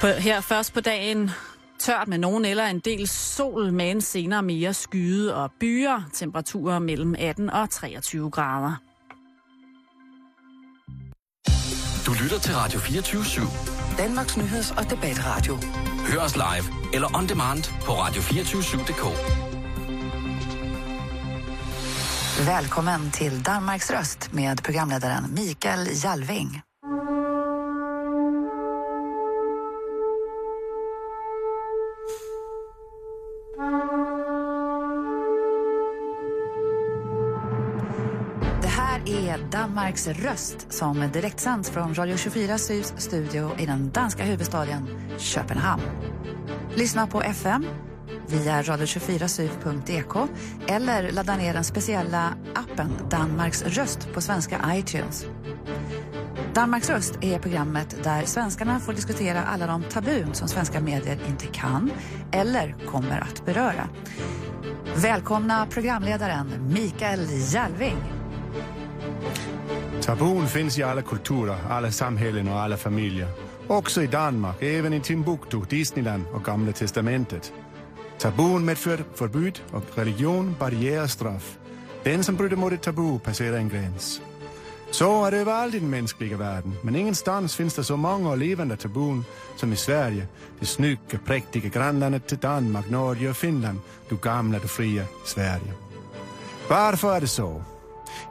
På, her først på dagen tørt med nogen eller en del sol, men senere mere skyde og byer. Temperaturer mellem 18 og 23 grader. Du lytter til Radio 24 /7. Danmarks nyheds- og debatradio. Hør os live eller on demand på radio247.dk. Välkommen till Danmarks röst med programledaren Mikael Jalving. Danmarks röst som direktsänds från Radio 24 Syds studio i den danska huvudstaden Köpenhamn. Lyssna på FM via radio24syd.ek eller ladda ner den speciella appen Danmarks röst på svenska iTunes. Danmarks röst är programmet där svenskarna får diskutera alla de tabun som svenska medier inte kan eller kommer att beröra. Välkomna programledaren Mikael Jalving. Tabun finns i alla kulturer, alla samhällen och alla familjer. Också i Danmark, även i Timbuktu, Disneyland och Gamla Testamentet. Tabun medför förbud och religion barriärer straff. Den som bryter mot ett tabu passerar en gräns. Så är det överallt i den mänskliga världen, men ingenstans finns det så många och levande tabun som i Sverige. Det snygga, präktiga grannlandet till Danmark, Norge och Finland. Du gamla, du fria Sverige. Varför är det så?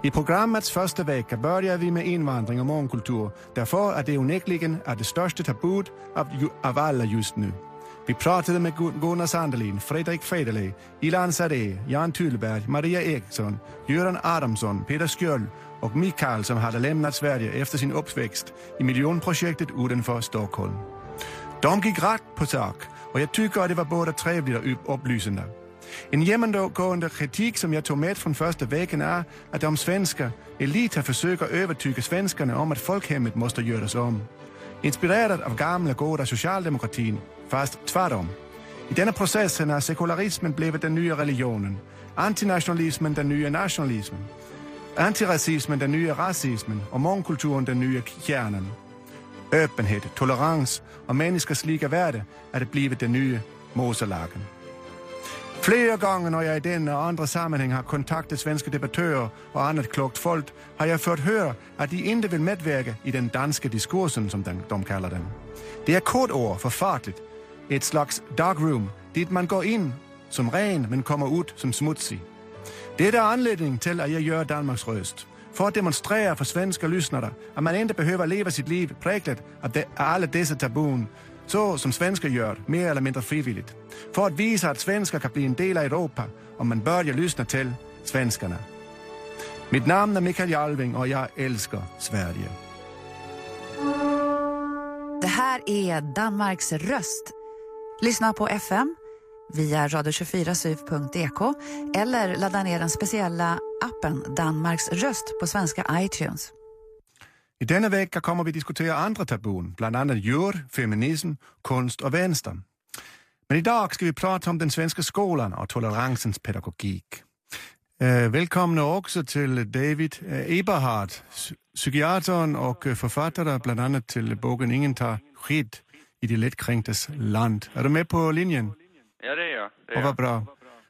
I programmets första vecka börjar vi med invandring och mångkultur därför att det onekligen är det största tabut av, av alla just nu. Vi pratade med Gunnar Sandelin, Fredrik Federley, Ilan Sade, Jan Tullberg, Maria Eriksson, Göran Adamsson, Peter Skjöld och Mikael som hade lämnat Sverige efter sin uppväxt i miljonprojektet utanför Stockholm. De gick rakt på sak och jag tycker att det var både trevligt och upplysande. En genomgående kritik som jag tog med från första veckan är att de svenska eliter försöker övertyga svenskarna om att folkhemmet måste göras om. Inspirerad av gamla goda socialdemokratin, fast tvärtom. I denna processen har sekularismen blivit den nya religionen, antinationalismen den nya nationalismen, antirasismen den nya rasismen och mångkulturen den nya kärnan. Öppenhet, tolerans och människors lika värde är det blivit den nya Moselagen. Flera gånger när jag i denna och andra sammanhang har kontaktat svenska debattörer och annat klokt folk har jag fått höra att de inte vill medverka i den danska diskursen som de, de kallar den. Det är kodord för fartligt, Ett slags dark room dit man går in som ren men kommer ut som smutsig. Det är anledningen till att jag gör Danmarks röst. För att demonstrera för svenska lyssnare att man inte behöver leva sitt liv präglat av alla dessa tabun så som svenskar gör, mer eller mindre frivilligt. För att visa att svenskar kan bli en del av Europa om man börjar lyssna till svenskarna. Mitt namn är Mikael Jalving och jag älskar Sverige. Det här är Danmarks röst. Lyssna på FM via radio24syv.dk eller ladda ner den speciella appen Danmarks röst på svenska iTunes. I denna vecka kommer vi diskutera andra tabun, bland annat djur, feminism, konst och vänster. Men idag ska vi prata om den svenska skolan och toleransens pedagogik. Eh, välkomna också till David eh, Eberhard, psykiatern och författare bland annat till boken Ingen tar skydd i de lättkränktes land. Är du med på linjen? Ja, det är jag. Det är Och vad bra.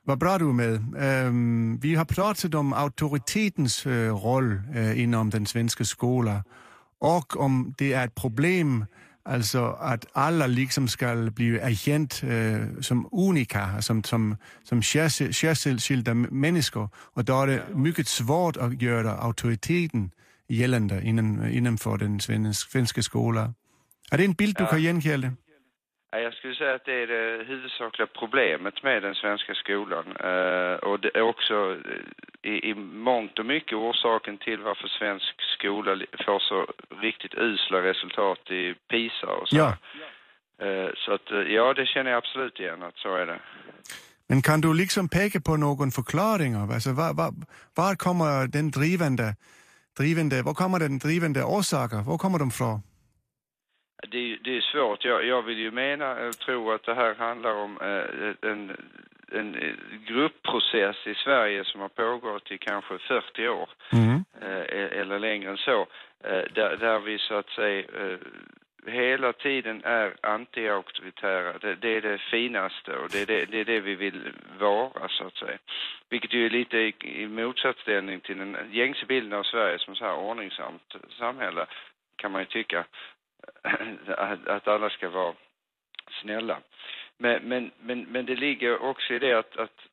Vad bra du är med. Vi har pratat om auktoritetens uh, roll uh, inom den svenska skolan och om det är ett problem alltså att alla liksom ska bli agent uh, som unika, som, som, som särskilda människor. Och då är det mycket svårt att göra auktoriteten gällande inom, innanför den svenska skolan. Är det en bild du kan gengälda? Jag skulle säga att det är det huvudsakliga problemet med den svenska skolan. Uh, och det är också i, i mångt och mycket orsaken till varför svensk skola får så riktigt usla resultat i PISA och så. Ja. Uh, så att, ja, det känner jag absolut igen att så är det. Men kan du liksom peka på någon förklaring av, alltså var, var, var kommer den drivande, drivande, var kommer den drivande orsaker, var kommer de från? Det, det är svårt. Jag, jag vill ju mena, tror att det här handlar om eh, en, en gruppprocess i Sverige som har pågått i kanske 40 år Mm. eh, eller längre än så. Eh, där, där vi så att säga eh, hela tiden är anti-auktoritära. Det, det, är det finaste och det är det, det är det, vi vill vara, så att säga. Vilket ju är lite i, i motsatsställning till den gängse bilden av Sverige som så här ordningsamt samhälle, kan man ju tycka. Att, att alla ska vara snälla. Men, men, men, men det ligger också i det att, att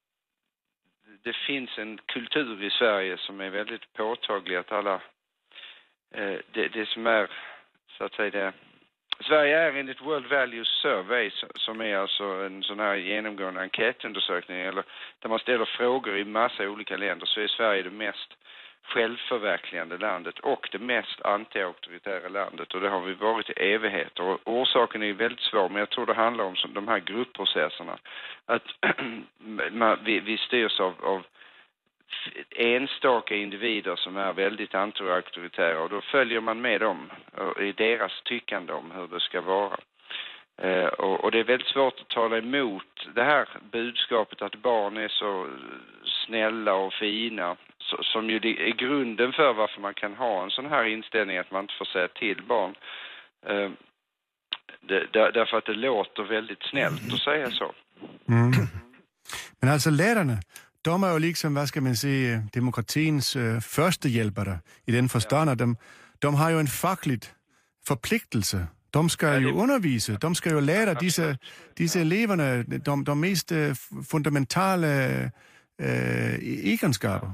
det finns en kultur i Sverige som är väldigt påtaglig att alla, eh, det, det som är så att säga det, Sverige är enligt World Values Survey som är alltså en sån här genomgående enkätundersökning eller där man ställer frågor i massa olika länder så är Sverige det mest självförverkligande landet och det mest anti-auktoritära landet och det har vi varit i evigheter. Och orsaken är väldigt svår men jag tror det handlar om de här gruppprocesserna. Att vi, vi styrs av, av enstaka individer som är väldigt anti-auktoritära och då följer man med dem eh, i deras tyckande om hur det ska vara. Eh, och, och, det är väldigt svårt att tala emot det här budskapet att barn är så snälla och fina som ju är grunden för varför man kan ha en sån här inställning att man inte får säga till barn. Eh, det, därför att det låter väldigt snällt att säga så. Mm. Men alltså lärarna, de är ju liksom, vad ska man säga, demokratins uh, första hjälpare i den förstånd att de, de har ju en facklig förpliktelse. De ska ju undervisa, de ska ju lära dessa, dessa eleverna de, de mest uh, fundamentala uh, egenskaper.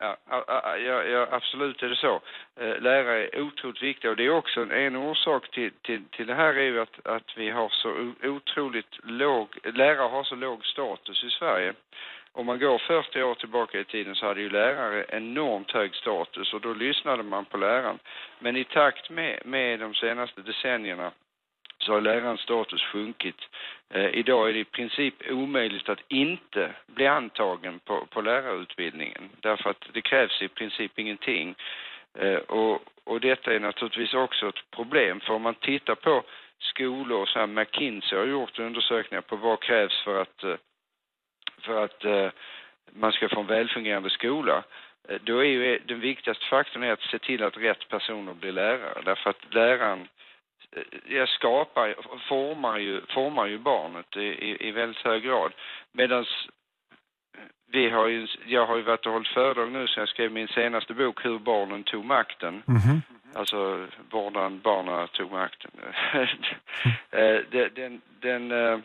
Ja, ja, ja, absolut är det så. Eh, lärare är otroligt viktiga och det är också en, en orsak till, till, till det här är ju att, att vi har så otroligt låg, lärare har så låg status i Sverige. Om man går 40 år tillbaka i tiden så hade ju lärare enormt hög status och då lyssnade man på läraren. Men i takt med, med de senaste decennierna så har lärarens status sjunkit. Eh, idag är det i princip omöjligt att inte bli antagen på, på lärarutbildningen därför att det krävs i princip ingenting. Eh, och, och detta är naturligtvis också ett problem för om man tittar på skolor, så här McKinsey har gjort undersökningar på vad krävs för att, eh, för att eh, man ska få en välfungerande skola. Eh, då är ju den viktigaste faktorn är att se till att rätt personer blir lärare därför att läraren jag skapar, formar ju, formar ju barnet i, i, i väldigt hög grad. Medan vi har ju, jag har ju varit och hållit föredrag nu sen jag skrev min senaste bok Hur barnen tog makten. Mm -hmm. Alltså vårdan, barnen tog makten. Eh, den, den, den eh,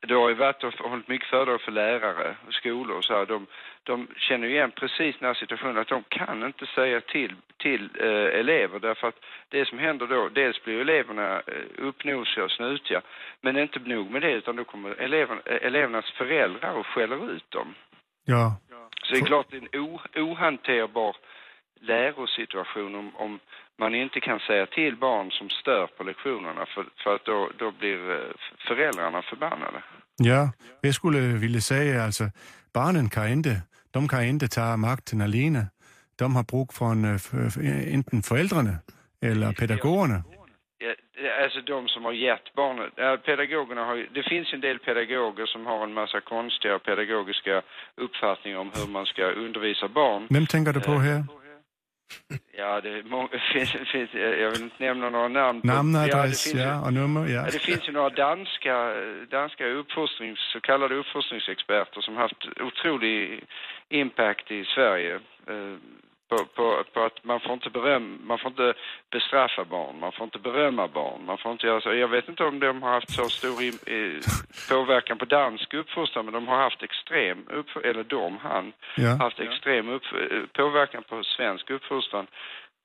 det har ju varit och hållit mycket föredrag för lärare och skolor och så här. De, de känner igen precis den här situationen att de kan inte säga till, till eh, elever därför att det som händer då, dels blir eleverna eh, uppnosiga och snutiga men inte nog med det utan då kommer elever, eh, elevernas föräldrar och skäller ut dem. Ja. Så det är klart det är en o, ohanterbar lärosituation om, om man inte kan säga till barn som stör på lektionerna för, för att då, då blir eh, föräldrarna förbannade. Ja, jag skulle vilja säga alltså, barnen kan inte, de kan inte ta makten alene. De har brug från uh, enten föräldrarna eller pedagogerna. Ja, alltså de som har gett barnen, ja, pedagogerna har det finns en del pedagoger som har en massa konstiga pedagogiska uppfattningar om hur man ska undervisa barn. Vem tänker du på här? Ja, det finns, finns, jag vill inte nämna några namn. Namn, adress, ja, ja, och nummer, ja. Det finns ju några danska, danska uppfostrings, så kallade uppfostringsexperter som haft otrolig impact i Sverige. På, på, på, att man får, inte beröm, man får inte bestraffa barn, man får inte berömma barn, man får inte göra så. Jag vet inte om de har haft så stor in, eh, påverkan på dansk uppfostran, men de har haft extrem, upp, eller de, han, ja. haft extrem upp, påverkan på svensk uppfostran.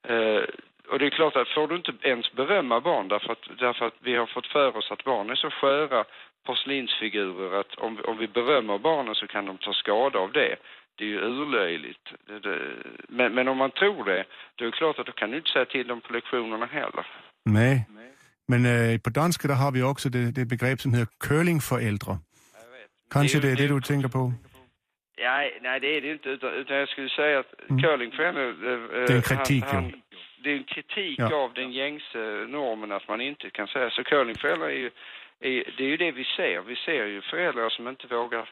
Eh, och det är klart att får du inte ens berömma barn därför att, därför att vi har fått för oss att barn är så sköra porslinsfigurer att om, om vi berömmer barnen så kan de ta skada av det det är ju urlöjligt. Det, det, men, men om man tror det, då är det klart att då kan du inte säga till dem på lektionerna heller. Nej, men äh, på danska där har vi också det, det begrepp som heter curlingföräldrar. Kanske det är det, du tänker på? Ja, nej, det är det inte. Utan, utan jag skulle säga att mm. curlingföräldrar... Äh, det är en kritik, han, han, Det är en kritik ja. av den gängse normen att man inte kan säga. Så curlingföräldrar är ju... Är, det är ju det vi ser. Vi ser ju föräldrar som inte vågar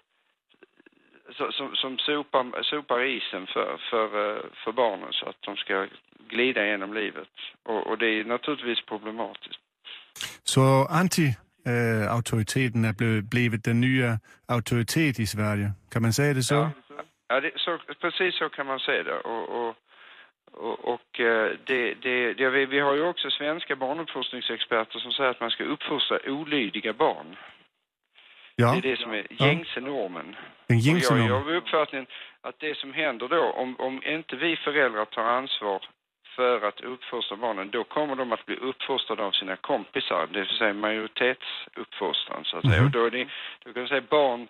som, som sopar, sopar isen för, för, eh, för barnen så att de ska glida genom livet. Och, och det är naturligtvis problematiskt. Så anti-auktoriteten blevet, blivit den nya auktoritet i Sverige. Kan man säga det så? Ja, ja det, så, precis så kan man säga det. Och, och, och, och eh, det, det, det, vi, vi har ju också svenska barnuppfostringsexperter som säger att man ska uppfostra olydiga barn. Ja. Det är det som är gängse normen. En gängse Och jag, norm. har uppfattningen att det som händer då, om, om inte vi föräldrar tar ansvar för att uppfostra barnen, då kommer de att bli uppfostrade av sina kompisar, det vill säga majoritetsuppfostran så att säga. Och då är det, då kan man säga barn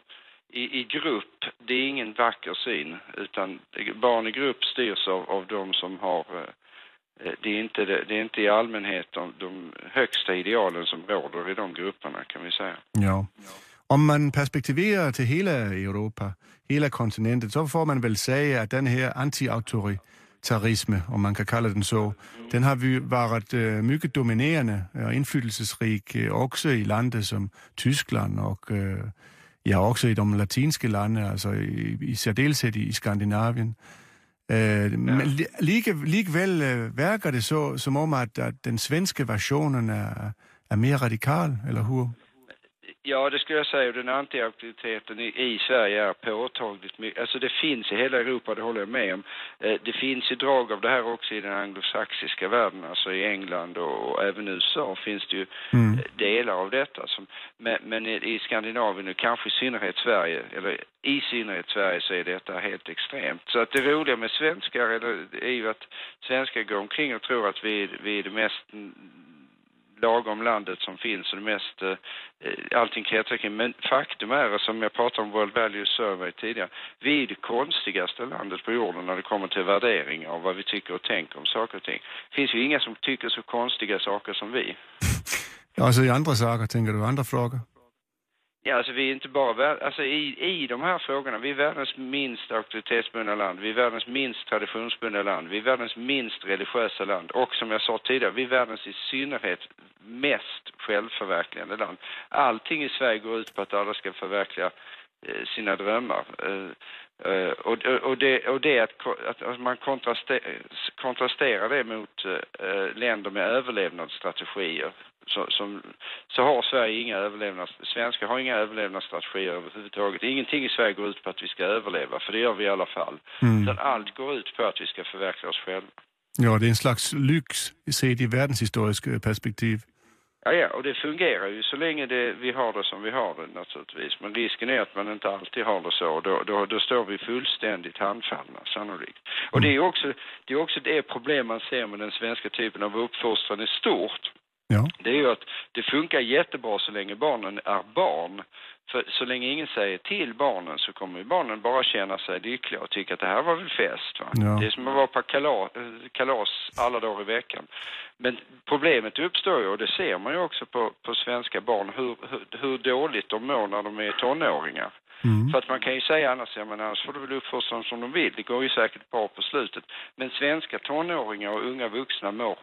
i, i grupp, det är ingen vacker syn, utan barn i grupp styrs av, av de som har eh, det är, inte, det, det är inte i allmänhet de, de högsta idealen som råder i de grupperna kan vi säga. Ja. Om man perspektiverar till hela Europa, hela kontinentet, så får man väl säga att den här anti-auktoritarism, om man kan kalla den så, den har varit eh, mycket dominerande och inflytelserik eh, också i länder som Tyskland och eh, ja, också i de latinska länderna, alltså i, i särdeleshet i Skandinavien. Men li, like, likväl verkar det så som om att, att den svenska versionen är, är mer radikal, eller hur? Ja, det skulle jag säga. Den anti-auktoriteten i, i Sverige är påtagligt mycket. Alltså det finns i hela Europa, det håller jag med om. Eh, det finns ju drag av det här också i den anglosaxiska världen. Alltså i England och, och även USA finns det ju Mm. eh, delar av detta. Som, men men i, Skandinavien och kanske i synnerhet Sverige, eller i synnerhet Sverige så är detta helt extremt. Så att det roliga med svenskar är ju att svenskar går omkring och tror att vi, vi är det mest lagom landet som finns och det mest, eh, allting kretsar kring. Men faktum är, som jag pratade om World Value Survey tidigare, vi är det konstigaste landet på jorden när det kommer till värdering av vad vi tycker och tänker om saker och ting. Det finns ju inga som tycker så konstiga saker som vi. Alltså i andra saker, tänker du, andra frågor? Ja, alltså vi är inte bara, vär- alltså i, i de här frågorna, vi är världens minst auktoritetsbundna land, vi är världens minst traditionsbundna land, vi är världens minst religiösa land och som jag sa tidigare, vi är världens i synnerhet mest självförverkligande land. Allting i Sverige går ut på att alla ska förverkliga eh, sina drömmar. Eh, eh, och, och, det, och det att, att, att man kontrasterar, kontrasterar det mot eh, eh länder med överlevnadsstrategier så, som, så har Sverige inga överlevnads... Svenskar har inga överlevnadsstrategier överhuvudtaget. Ingenting i Sverige går ut på att vi ska överleva, för det gör vi i alla fall. Mm. Utan allt går ut på att vi ska förverkliga oss själva. Ja, det är en slags lyx sett i världshistorisk eh, perspektiv. Ja, ja, och det fungerar ju så länge det, vi har det som vi har det naturligtvis. Men risken är att man inte alltid har det så. Då, då, då står vi fullständigt handfallna, sannolikt. Och det är också det, är också det problem man ser med den svenska typen av uppfostran i stort. Ja. Det är ju att det funkar jättebra så länge barnen är barn. För så länge ingen säger till barnen så kommer ju barnen bara känna sig lyckliga och tycka att det här var väl fest. Va? Ja. Det är som att vara på kalas, kalas alla dagar i veckan. Men problemet uppstår ju, och det ser man ju också på, på svenska barn, hur, hur, hur dåligt de mår när de är tonåringar. Mm. För att man kan ju säga annars, ja men annars får du väl uppfostra dem som de vill. Det går ju säkert bra på slutet. Men svenska tonåringar och unga vuxna mår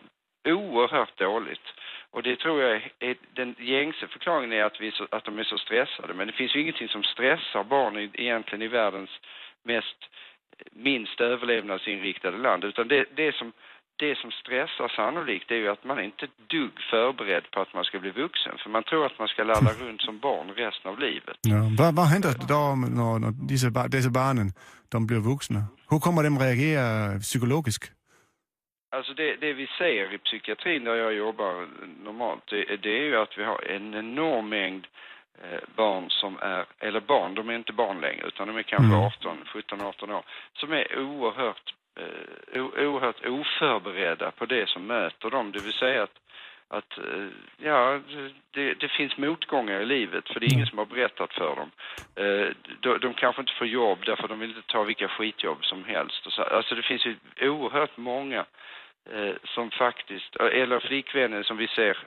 oerhört dåligt. Och det tror jag är, den gängse förklaringen är att, vi att de är så stressade. Men det finns ju ingenting som stressar barn egentligen i världens mest minst överlevnadsinriktade land. Utan det, det, som, det som stressar sannolikt är ju att man är inte ett dugg förberedd på att man ska bli vuxen. För man tror att man ska lalla runt som barn resten av livet. Ja. Vad, vad händer då när, när dessa, dessa barnen de blir vuxna? Hur kommer de reagera psykologiskt? Alltså det, det vi ser i psykiatrin där jag jobbar normalt, det, det är ju att vi har en enorm mängd eh, barn som är, eller barn, de är inte barn längre utan de är kanske Mm. 18, 17, 18 år, som är oerhört, eh, oerhört oförberedda på det som möter dem. Det vill säga att, att eh, ja, det, det finns motgångar i livet för det är ingen som har berättat för dem. Eh, de, de kanske inte får jobb därför de vill inte ta vilka skitjobb som helst. Så, alltså det finns ju oerhört många eh, som faktiskt, eller flickvänner som vi ser,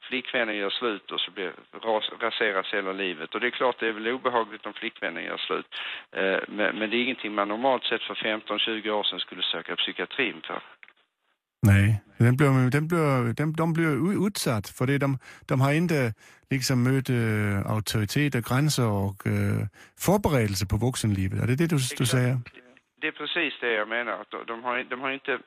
flickvännen gör slut och så blir, ras, raseras hela livet. Och det är klart det är väl obehagligt om flickvännen gör slut. Men, men det är ingenting man normalt sett för 15-20 år sedan skulle söka psykiatrin för. Nej, den blir, den blir, den, de blir utsatt för det. De, de har inte liksom mött äh, auktoritet och gränser och äh, förberedelse på vuxenlivet. Är det det du, du säger? Det är precis det jag menar. De, har, de har inte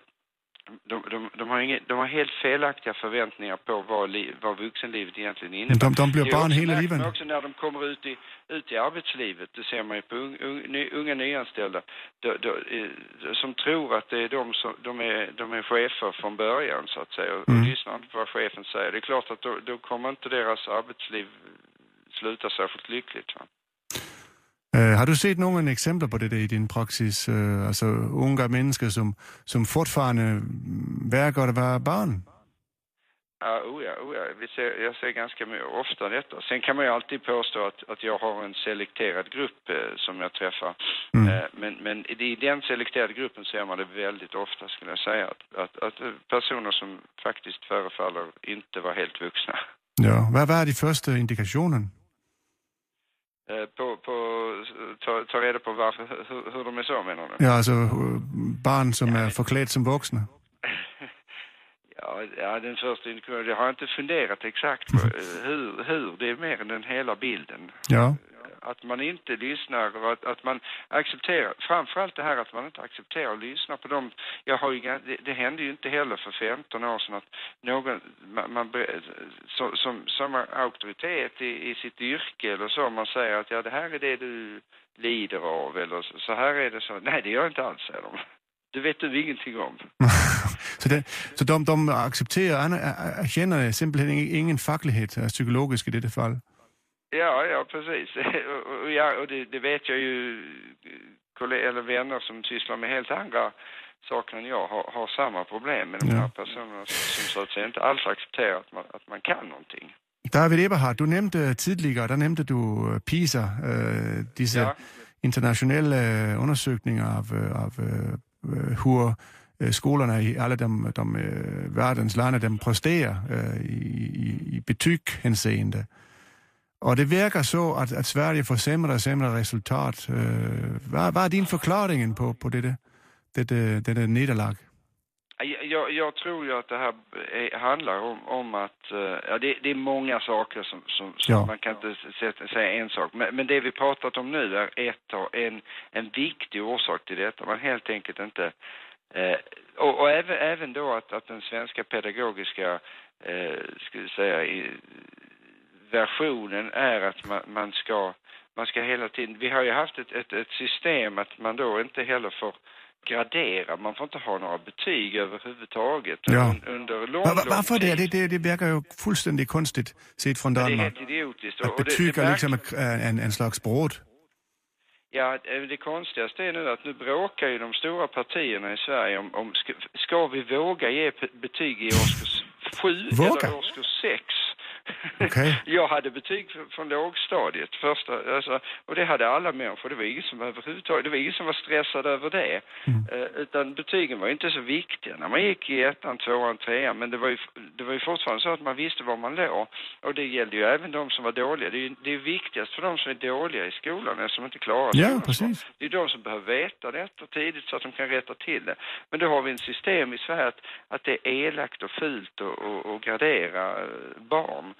de, de, de, har inget, de har helt felaktiga förväntningar på vad, li, vad vuxenlivet egentligen innebär. De, de blir barn hela livet. också när de kommer ut i, ut i arbetslivet, det ser man ju på un, unga nyanställda, de, de, eh, som tror att det är de som de är, de är chefer från början så att säga och Mm. lyssnar inte på vad chefen säger. Det är klart att då, då kommer inte deras arbetsliv sluta särskilt lyckligt. Va? Eh, har du sett någon exempel på det där i din praxis? Eh, alltså unga människor som, som fortfarande verkar vara barn? Ja, oh ja, oh ja. Vi ser, jag ser ganska ofta detta. Sen kan man ju alltid påstå att, att jag har en selekterad grupp eh, som jag träffar. Mm. Eh, men, men i den selekterade gruppen ser man det väldigt ofta skulle jag säga. Att, att, att personer som faktiskt förefaller inte vara helt vuxna. Ja. Vad var de första indikationen? Eh, på, på, ta, ta reda på varför, hur, hur de är så menar du? Ja, alltså eh, barn som är förklädda som vuxna. Ja, ja, den första indikationen, jag har inte funderat exakt på eh, hur, hur, det är mer än den hela bilden. Ja. Att man inte lyssnar och att, att man accepterar, framförallt det här att man inte accepterar och lyssnar på dem. Jag har ju, det, det hände ju inte heller för 15 år sedan att någon, man, man som, som, har auktoritet i, i sitt yrke eller så, man säger att ja det här är det du lider av eller så, så här är det så. Nej, det gör jag inte alls, säger de. Det vet du ingenting om. så det, så de, de accepterar, äh, äh, äh, känner simpelthen ingen, facklighet, psykologisk i detta fall. Ja, ja precis. Och- ja, och det, det vet jag ju eller vänner som sysslar med helt andra saker än jag har, har samma problem med de Ja. här personerna som, som så att säga inte alls accepterar att man, att man kan någonting. David Eberhard, du nämnde tidigare, där nämnde du eh, PISA, eh, dessa Ja. internationella undersökningar av, eh, av hur skolorna i alla de, de världens länder de presterar i, i, i betygshänseende. Och det verkar så att, att Sverige får sämre och sämre resultat. Eh, vad, vad är din förklaring på, på detta, detta, detta nederlag? Jag, jag, tror ju att det här är, handlar om, om att eh, ja, det, det är många saker som, som, som Ja. man kan inte sätta, säga en sak. Men, men det vi pratat om nu är ett, en, en viktig orsak till detta. Man helt enkelt inte Eh, och och även, även då att, att den svenska pedagogiska, eh, ska vi säga, versionen är att man, man, ska, man ska hela tiden, vi har ju haft ett, ett, ett system att man då inte heller får gradera, man får inte ha några betyg överhuvudtaget ja. under lång, var, Varför det? Det, det? det verkar ju fullständigt konstigt sett från Danmark. Ja, det är helt idiotiskt. Att betyg är liksom en, en slags brott. Ja, eh, det konstigaste är nu att nu bråkar ju de stora partierna i Sverige om, om ska, ska vi våga ge betyg i årskurs 7 eller årskurs 6? Okay. jag hade betyg från lågstadiet, första, alltså, och det hade alla människor. Det var ingen som överhuvudtaget, det var ingen som var stressad över det. Mm. Eh, utan betygen var inte så viktiga när man gick i ettan, tvåan, trean, men det var, ju, det var ju fortfarande så att man visste var man låg. Och det gällde ju även de som var dåliga. Det är ju det är viktigast för de som är dåliga i skolan, som inte klarar sig. Ja. Det är de som behöver veta detta tidigt så att de kan rätta till det. Men då har vi en system i Sverige att, att det är elakt och fult att gradera eh, barn.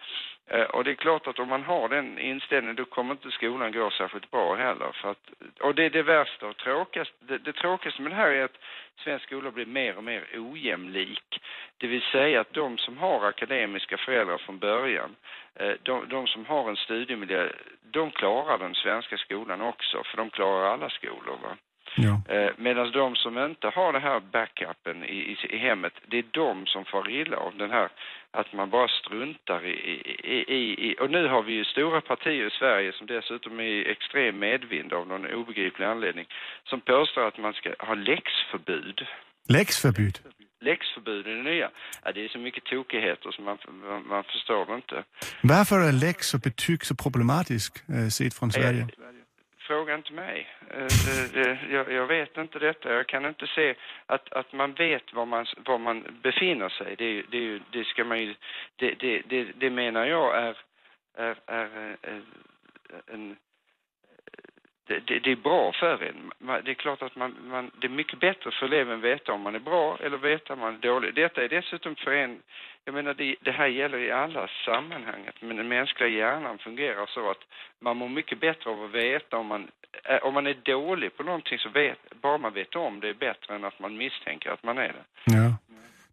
Eh, och det är klart att om man har den inställningen då kommer inte skolan gå särskilt bra heller. För att, och det är det värsta och tråkigaste. Det, det tråkigaste med det här är att svensk skola blir mer och mer ojämlik. Det vill säga att de som har akademiska föräldrar från början, eh, de, de som har en studiemiljö, de klarar den svenska skolan också, för de klarar alla skolor. Va? Ja. Eh, Medan de som inte har det här backupen i, i, i hemmet, det är de som får illa av den här att man bara struntar i, i, i. Och nu har vi ju stora partier i Sverige som dessutom är i extrem medvind av någon obegriplig anledning som påstår att man ska ha läxförbud. Läxförbud. Läxförbud är det nya. Ja, det är så mycket tokigheter som man, man, man förstår inte. Varför är läx och betyg så problematisk eh, sett från Sverige? Eh, Fråga inte mig. Eh, jag, jag vet inte detta. Jag kan inte se att, att man vet var man, var man befinner sig. Det, det, det ska man ju, det, det, det, det menar jag är, är, är eh, en, det, det, är bra för en. Det är klart att man, man, det är mycket bättre för eleven att veta om man är bra eller veta om man är dålig. Detta är dessutom för en, jag menar det, det här gäller i alla sammanhang, men den mänskliga hjärnan fungerar så att man mår mycket bättre av att veta om man, eh, om man är dålig på någonting så vet, bara man vet om det är bättre än att man misstänker att man är det. Ja.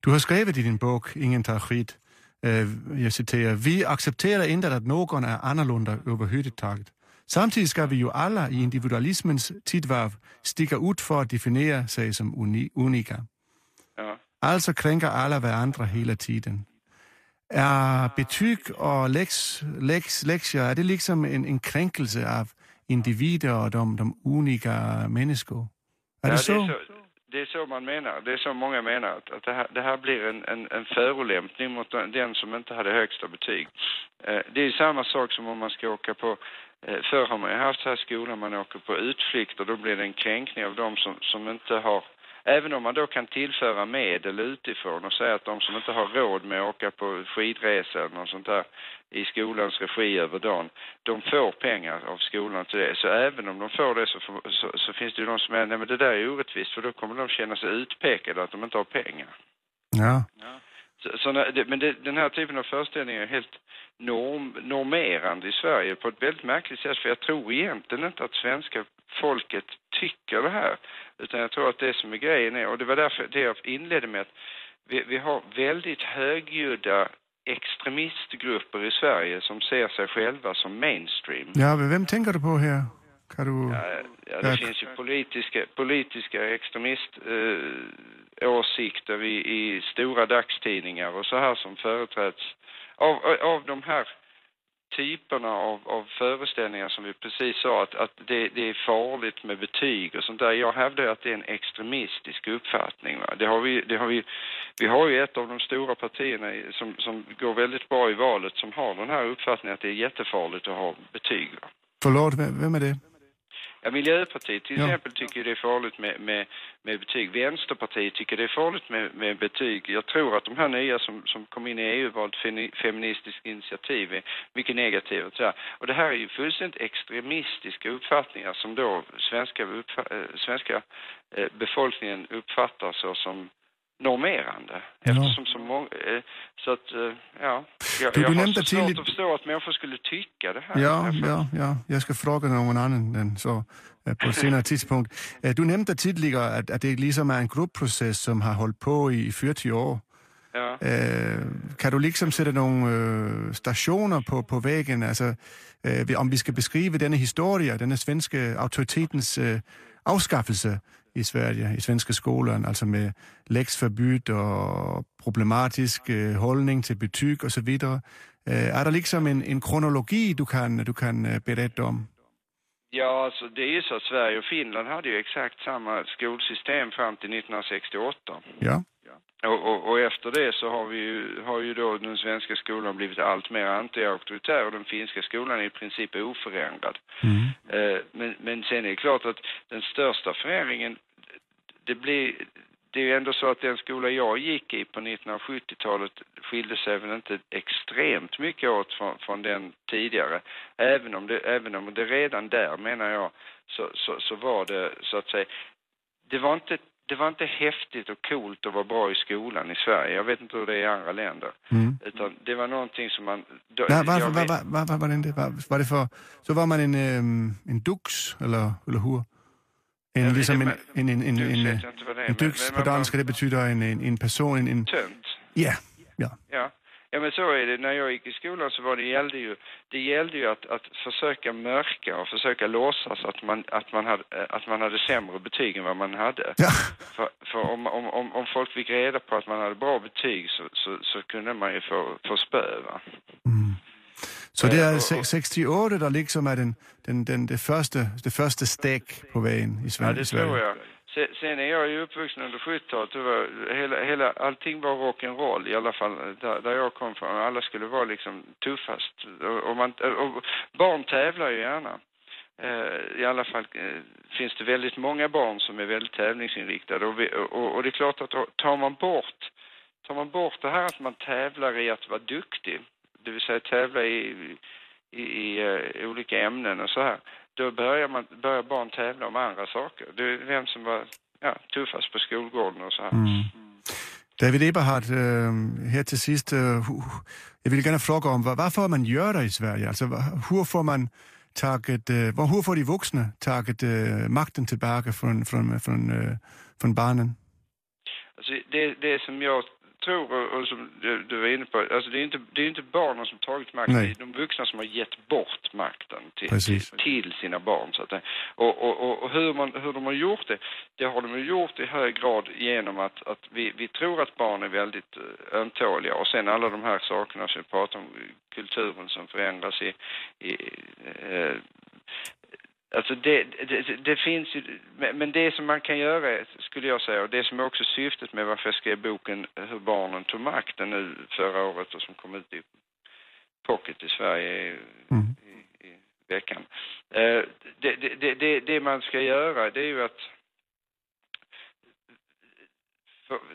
Du har skrivit i din bok Ingen tar skit, eh, jag citerar, vi accepterar inte att någon är annorlunda överhuvudtaget. Samtidigt ska vi ju alla i individualismens tidvarv sticka ut för att definiera sig som uni unika. Ja. Alltså kränker alla varandra hela tiden. Är betyg och läx, läx, läxor, är det liksom en, en kränkelse av individer och de, de unika människor? Är Ja, det så? Det är så, det är så man menar. Det är så många menar. Att, att det, här, det här blir en, en, en förolämpning mot den, som inte hade högsta betyg. Eh, det är samma sak som om man ska åka på... Eh, förr har man haft så här skolor, man åker på utflykter. Då blir det en kränkning av de som, som inte har... Även om man då kan tillföra medel utifrån och säga att de som inte har råd med att åka på skidresa eller något sånt där i skolans regi över dagen, de får pengar av skolan till det. Så även om de får det så, så, så finns det ju de som är, nej men det där är orättvist för då kommer de känna sig utpekade att de inte har pengar. Ja. Så, så det, men det, den här typen av föreställningar är helt norm, normerande i Sverige på ett väldigt märkligt sätt för jag tror egentligen inte att svenska folket tycker det här. Utan jag tror att det som är grejen är, och det var därför det jag inledde med att vi, vi har väldigt högljudda extremistgrupper i Sverige som ser sig själva som mainstream. ja, men vem tänker du på här? Kan du... Ja, ja, det Ja. finns ju politiska, politiska extremist eh, i, i stora dagstidningar och så här som företräds av, av de här typerna av, av föreställningar som vi precis sa att, att det, det är farligt med betyg och sånt där. Jag hävdar att det är en extremistisk uppfattning. Va? Det har vi, det har vi, vi har ju ett av de stora partierna som, som går väldigt bra i valet som har den här uppfattningen att det är jättefarligt att ha betyg. Va? Förlåt, vem är det? Ja, Miljöpartiet till Ja. exempel tycker det är farligt med, med, med betyg. Vänsterpartiet tycker det är farligt med, med betyg. Jag tror att de här nya som, som kom in i EU-valet, Femi- Feministiskt initiativ, är mycket negativa. Och, så här. och det här är ju fullständigt extremistiska uppfattningar som då svenska, eh, svenska eh, befolkningen uppfattar så som normerande. Eftersom så många... Eh, så att, eh, ja. Jag, Du- du jag har nämnde så svårt att förstå att människor skulle tycka det här. Ja, Därför- ja, ja. Jag ska fråga någon annan den, så, eh, på senare tidspunkt. Eh, Du nämnde tidigare att, att det liksom är en gruppprocess som har hållit på i 40 år. ja. Kan du liksom sätta några eh, stationer på, på vägen? Alltså, vi- om vi ska beskriva denna historia, denna svenska auktoritetens eh, avskaffelse i Sverige, i svenska skolan, alltså med läxförbud och problematisk eh, hållning till betyg och så vidare. Eh, är det liksom en, en kronologi du kan, du kan eh, berätta om? Ja, alltså det är ju så att Sverige och Finland hade ju exakt samma skolsystem fram till 1968. Ja, Och, och, och efter det så har vi ju, har ju då den svenska skolan blivit allt mer anti-auktoritär och den finska skolan är i princip oförändrad. mm. Eh, men, men sen är det klart att den största förändringen, det blir, det är ju ändå så att den skola jag gick i på 1970-talet skilde sig väl inte extremt mycket åt från, från den tidigare. Även om, det, även om det redan där, menar jag, så, så, så var det så att säga, det var inte det var inte häftigt och coolt att vara bra i skolan i Sverige. Jag vet inte hur det är i andra länder. Mm. Utan det var någonting som man... Då, Nej, varför, var, var, var, var, var, det inte? Var, var det för, så var man en, ehm, en dux, eller, eller hur? En, vet liksom en, en, en, en, en, en dux på danska, det betyder en, en, en person, en, en Tönt. ja, ja. Ja. Ja, men så är det. När jag gick i skolan så var det, gällde ju, det gällde ju att, att försöka mörka och försöka låtsas att man, att, man hade, eh, att man hade sämre betyg än vad man hade. ja. För, för om, om, om, om folk fick reda på att man hade bra betyg så, så, så kunde man ju få, få spö. Va? Mm. Så det Eh, är och- se- 68 där liksom är den, den, den, det, första, det första steg på vägen i Ja, Sverige. det tror jag. Sen, är jag ju uppvuxen under 70-talet. Hela, hela, allting var rock'n'roll i alla fall där, där jag kom från. Alla skulle vara liksom tuffast. Och, och, man, och barn tävlar ju gärna. Eh, I alla fall eh, finns det väldigt många barn som är väldigt tävlingsinriktade. Och, vi, och, och det är klart att tar man bort tar man bort det här att man tävlar i att vara duktig, det vill säga tävla i, i, i i olika ämnen och så här, då börjar, man, börjar barn tävla om andra saker. Det är vem som var ja, tuffast på skolgården och så här. Mm. David Eberhard, äh, här till sist. Hu- jag vill gärna fråga om vad, får man göra i Sverige? Alltså, hur får man tagit, äh, vad- hur får de vuxna tagit äh, makten tillbaka från, från, från, från barnen? Alltså det, det som jag tror, och, som du, du var inne på, alltså det är inte, det är inte barnen som tagit makten, Nej. det är de vuxna som har gett bort makten till, till, till sina barn. Så att och och, och, hur, man, hur de har gjort det, det har de gjort i hög grad genom att, att vi, vi tror att barn är väldigt eh, ömtåliga och sen alla de här sakerna som vi pratar om, kulturen som förändras i, i eh, Alltså det, det, det finns ju, men det som man kan göra skulle jag säga, och det som är också syftet med varför jag skrev boken Hur barnen tog makten nu förra året och som kom ut i pocket i Sverige i, Mm. i, i veckan. Eh, det, det, det- man ska göra det är ju att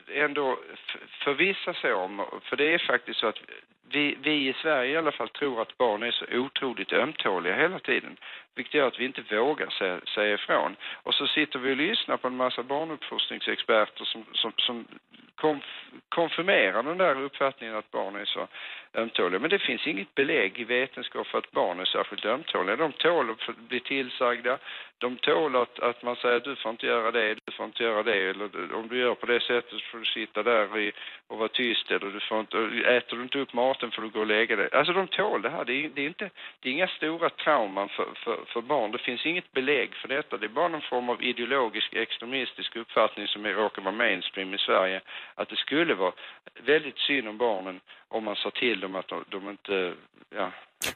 ändå förvissa sig om, för det är faktiskt så att vi, vi i Sverige i alla fall tror att barn är så otroligt ömtåliga hela tiden. Vilket gör att vi inte vågar säga, säga ifrån. Och så sitter vi och lyssnar på en massa barnuppfostringsexperter som, som, som konf, konfirmerar den där uppfattningen att barn är så ömtåliga. Men det finns inget belägg i vetenskap för att barn är särskilt ömtåliga. De tål att bli tillsagda, de tål att, att man säger att du får inte göra det, du får inte göra det. Eller om du gör på det sättet så får du sitta där i, och vara tyst. Eller du får inte, äter du inte upp maten får du gå och lägga dig. Alltså de tål det här. Det är, det är, inte, det är inga stora trauman för, för, för barn. Det finns inget belägg för detta. Det är bara någon form av ideologisk extremistisk uppfattning som råkar vara mainstream i Sverige. Att det skulle vara väldigt synd om barnen om man sa till dem att de, de inte... Ja,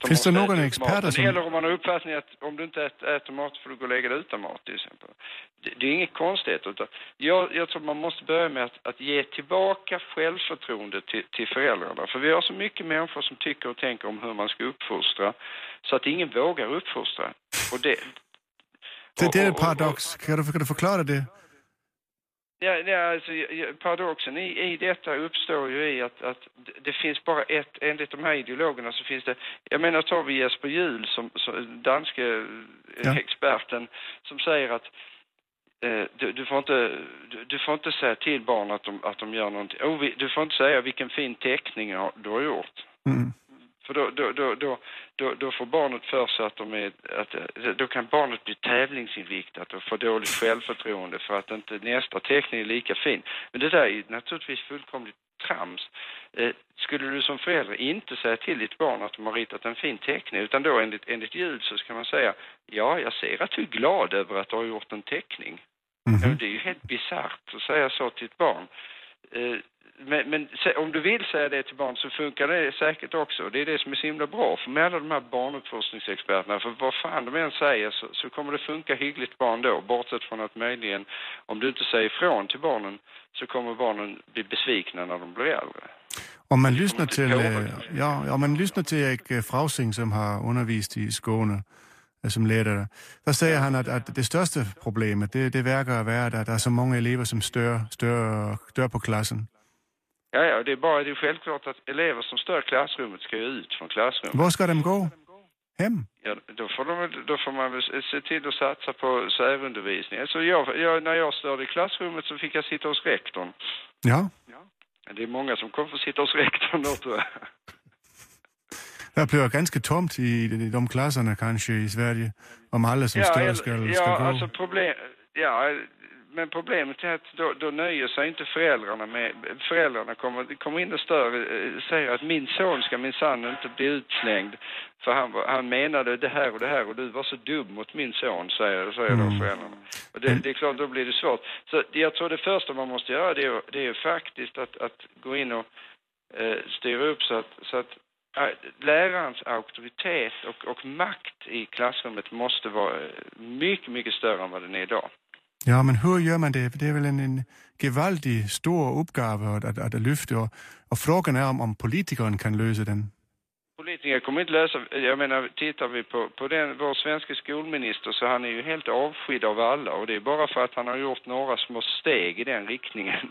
Finns det någon maten. som- Eller om man har uppfattningen att om du inte äter, mat får du gå och lägga dig utan mat till exempel. Det, det är inget konstigt. Utan jag, jag tror man måste börja med att, att ge tillbaka självförtroende till, till föräldrarna. För vi har så mycket människor som tycker och tänker om hur man ska uppfostra så att ingen vågar uppfostra. Och det, Det, det är en paradox. Kan du, kan du förklara det? Ja, ja, alltså, paradoxen i, i detta uppstår ju i att, att det- finns bara ett, enligt de här ideologerna så finns det, jag menar tar vi Jesper Juhl som, som danske eh, Ja. experten som säger att eh, du, du, får inte, du, du får inte säga till barn att de, att de gör någonting. Oh, vi, du får inte säga vilken fin teckning du har gjort. Mm. För då, då, då, då, då, får barnet för sig att de är, att, eh, då kan barnet bli tävlingsinriktat och få dåligt självförtroende för att inte nästa teckning är lika fin. Men det där är naturligtvis fullkomligt trams. Eh, skulle du som förälder inte säga till ditt barn att de har ritat en fin teckning utan då enligt, enligt ljud så ska man säga ja, jag ser att du är glad över att du har gjort en teckning. Ja, Mhm. det är ju helt bisarrt att säga så till ett barn. Eh, Men, men om du vill säga det till barn så funkar det säkert också. Det är det som är så himla bra för med alla de här barnuppfostringsexperterna. För vad fan de än säger så, så kommer det funka hyggligt barn då. Bortsett från att möjligen, om du inte säger ifrån till barnen så kommer barnen bli besvikna när de blir äldre. Om man lyssnar till, eh, ja, om man lyssnar till Erik eh, Frausing som har undervist i Skåne eh, som ledare, då säger han att, att det största problemet det, det verkar vara att det är så många elever som stör, stör, stör på klassen. Ja, ja, det är bara det är självklart att elever som stör klassrummet ska ju ut från klassrummet. Var ska de gå? Hem? Ja, då, får de, då får man väl se till att satsa på särundervisning. Alltså jag, jag, när jag störde i klassrummet så fick jag sitta hos rektorn. Ja, Det är många som kommer få sitta hos rektorn då tror jag. det blir ganska tomt i, de klasserna kanske i Sverige om alla som stör eller- ska, ja, ska gå. alltså problem, ja, men problemet är att då, då nöjer sig inte föräldrarna med... Föräldrarna kommer, kommer in och stör, eh, säger att min son ska minsann inte bli utslängd för han, han menade det här och det här och du var så dum mot min son, säger, säger Mm. då föräldrarna. Och det, det är klart, då blir det svårt. Så jag tror det första man måste göra det är, det är faktiskt att, att gå in och eh, styra upp så att, så att lärarens auktoritet och, och makt i klassrummet måste vara mycket, mycket större än vad den är idag. Ja, men hur gör man det? Det är väl en, en gewaltig stor uppgave att, att, att lyfta och, och frågan är om, om politikern kan lösa den. Politiker kommer inte lösa... Jag menar, tittar vi på, på den, vår svenska skolminister så han är ju helt avskydd av alla och det är bara för att han har gjort några små steg i den riktningen.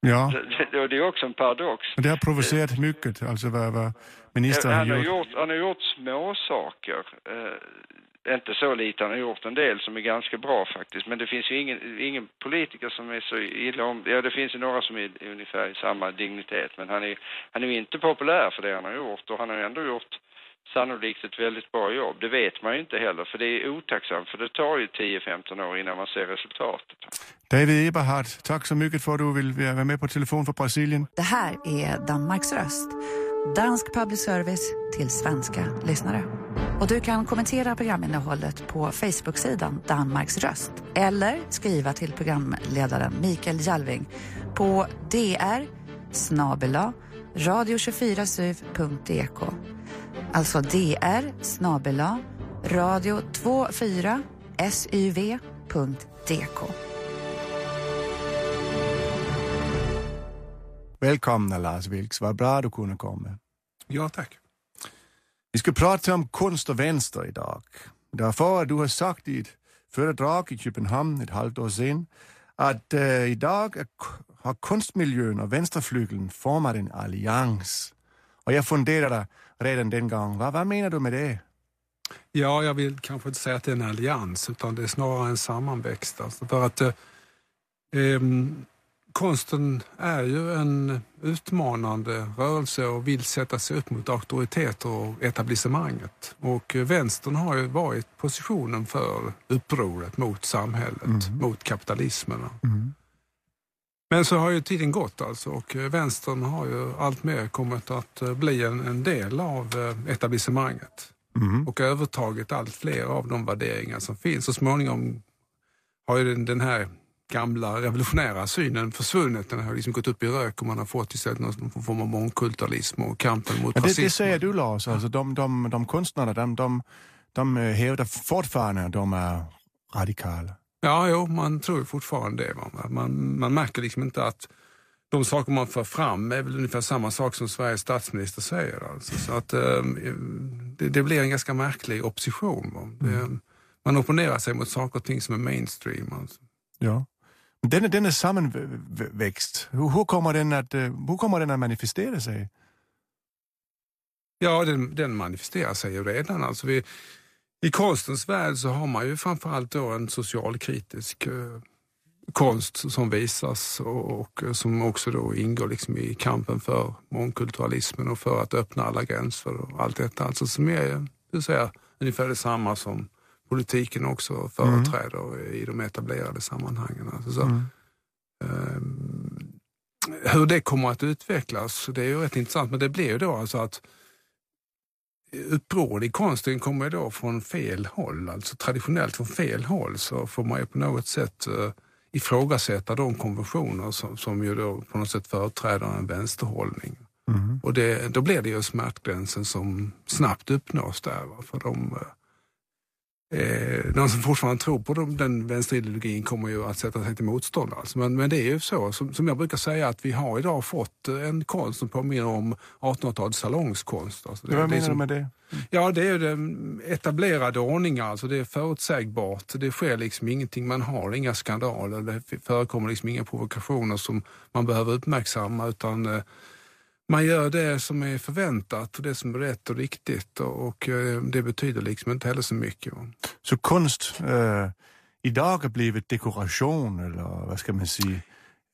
Ja, Det- det är också en paradox. det har provocerat mycket, alltså vad, vad ministern har han, har gjort. gjort, han har gjort små saker. Inte så lite, han har gjort en del som är ganska bra faktiskt. Men det finns ju ingen, ingen politiker som är så illa om... Ja, det finns ju några som är ungefär i samma dignitet. Men han är, han är ju inte populär för det han har gjort. Och han har ändå gjort sannolikt ett väldigt bra jobb. Det vet man ju inte heller för det är otacksamt för det tar ju 10-15 år innan man ser resultatet. David Eberhard, tack så mycket för att du vill vara med på telefon för Brasilien. Det här är Danmarks röst. Dansk public service till svenska lyssnare. Och du kan kommentera programinnehållet på Facebook-sidan Danmarks röst eller skriva till programledaren Mikael Jalving på dr snabela radio24syv.dk e Alltså dr snabela radio24suv.dk. Välkomna Lars Vilks, vad bra du kunde komma. Ja, tack. Vi ska prata om konst och vänster idag. Därför du har sagt i ett föredrag i Köpenhamn ett halvt år sedan att äh, idag har konstmiljön och vänsterflygeln format en allians. Och jag funderade redan den gången, vad, vad menar du med det? Ja, jag vill kanske inte säga att det är en allians utan det är snarare en sammanväxt. Alltså för att eh, ehm, konsten är ju en utmanande rörelse och vill sätta sig upp mot auktoriteter och etablissemanget. Och vänstern har ju varit positionen för upproret mot samhället, mm. mot kapitalismen. Mm. Men så har ju tiden gått alltså och vänstern har ju alltmer kommit att bli en, en del av eh, etablissemanget. Mm. Och övertagit allt fler av de värderingar som finns. Så småningom har ju den, den här gamla revolutionära synen försvunnit. Den har liksom gått upp i rök och man har fått istället någon form av mångkulturalism och kampen mot Men det, rasism. Det säger du Lars, alltså de, de, de konstnärerna de, de, de hävdar fortfarande att de är radikala. Ja, jo, man tror fortfarande det. Man, man märker liksom inte att de saker man för fram är väl ungefär samma sak som Sveriges statsminister säger. Alltså. Så att, eh, det, det, blir en ganska märklig opposition. Mm. man opponerar sig mot saker och ting som är mainstream. Alltså. Ja. Den, den är sammanväxt. Hur, hur, kommer den att, øh, hur kommer den att manifestera sig? Ja, den, den manifesterar sig ju redan. Alltså vi, I konstens värld så har man ju framförallt då en socialkritisk øh, eh, konst som visas och, øh, och, som också då ingår liksom i kampen för mångkulturalismen och för att öppna alla gränser och allt detta. Alltså som är du säger, ungefär detsamma som politiken också företräder mm. i de etablerade sammanhangen. Alltså så, mm. eh, hur det kommer att utvecklas, det är ju rätt intressant, men det blir ju då alltså att uppror i konsten kommer då från fel håll, alltså traditionellt från fel håll så får man ju på något sätt uh, ifrågasätta de konventioner som, som ju då på något sätt företräder en vänsterhållning. Mm. Och det, då blir det ju smärtgränsen som snabbt uppnås där. Va? För de, uh, Eh, de som fortfarande tror på den vänsterideologin kommer ju att sätta sig till motstånd. Alltså. Men, men det är ju så, som, som jag brukar säga, att vi har idag fått en konst som påminner om 1800-talets salongskonst. Alltså det, Vad menar du med det? Ja, det är ju etablerade ordningar, alltså det är förutsägbart. Det sker liksom ingenting, man har inga skandaler, det förekommer liksom inga provokationer som man behöver uppmärksamma utan eh, man gör det som är förväntat och det som är rätt och riktigt och, och eh, det betyder liksom inte heller så mycket. Så konst äh, idag har blivit dekoration eller vad ska man säga?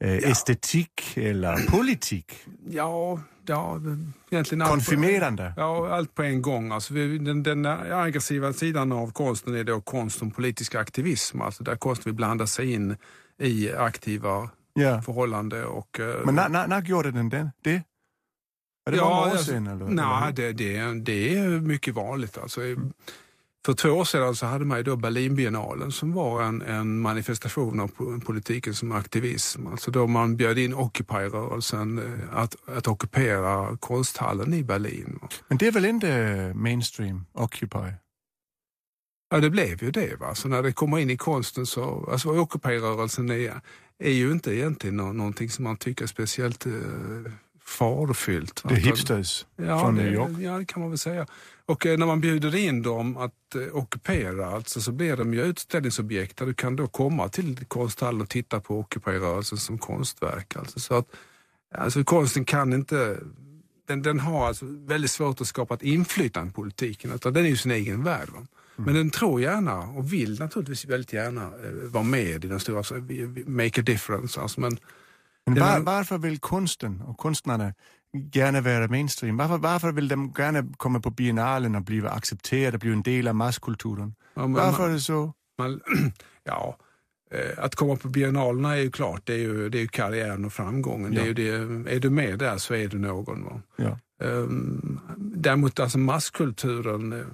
Äh, ja. Estetik eller politik? Ja, ja egentligen Konfirmerande? Allt på, ja, allt på en gång. Alltså, den, den aggressiva sidan av konsten är då konst som politisk aktivism, alltså där konsten vill blanda sig in i aktiva yeah. förhållanden. Och, Men när, när, när gjorde den det? Är det ja, många år alltså, sedan? Eller? Nej, det, det, det är mycket vanligt. Alltså, för två år sedan så hade man ju då Berlinbiennalen som var en, en manifestation av politiken som aktivism. Alltså då man bjöd in Occupy-rörelsen eh, att, att ockupera konsthallen i Berlin. Men det är väl inte mainstream, Occupy? Ja, det blev ju det. Va? Så när det kommer in i konsten så, alltså Occupy-rörelsen är, är ju inte egentligen nå, någonting som man tycker är speciellt eh, farofyllt. Det är hipsters ja, från New York. Ja, det kan man väl säga. Och eh, när man bjuder in dem att eh, ockupera, alltså, så blir de ju utställningsobjekt där du kan då komma till konsthallen och titta på Occupy-rörelsen som konstverk. Alltså, så att, alltså, konsten kan inte den, den har alltså väldigt svårt att skapa ett inflytande på politiken, utan den är ju sin egen värld. Va? Men mm. den tror gärna och vill naturligtvis väldigt gärna eh, vara med i den stora, alltså, make a difference. Alltså, men men var, varför vill konsten och konstnärerna gärna vara mainstream? Varför, varför vill de gärna komma på biennalen och bli accepterade, bli en del av masskulturen? Ja, Varför man- är det så? Man, ja, eh, att komma på biennalerna är ju klart, det är ju, det är ju karriären och framgången. Det är, det, är du med där så är du någon. Va? Ja. Um, däremot alltså masskulturen, eh,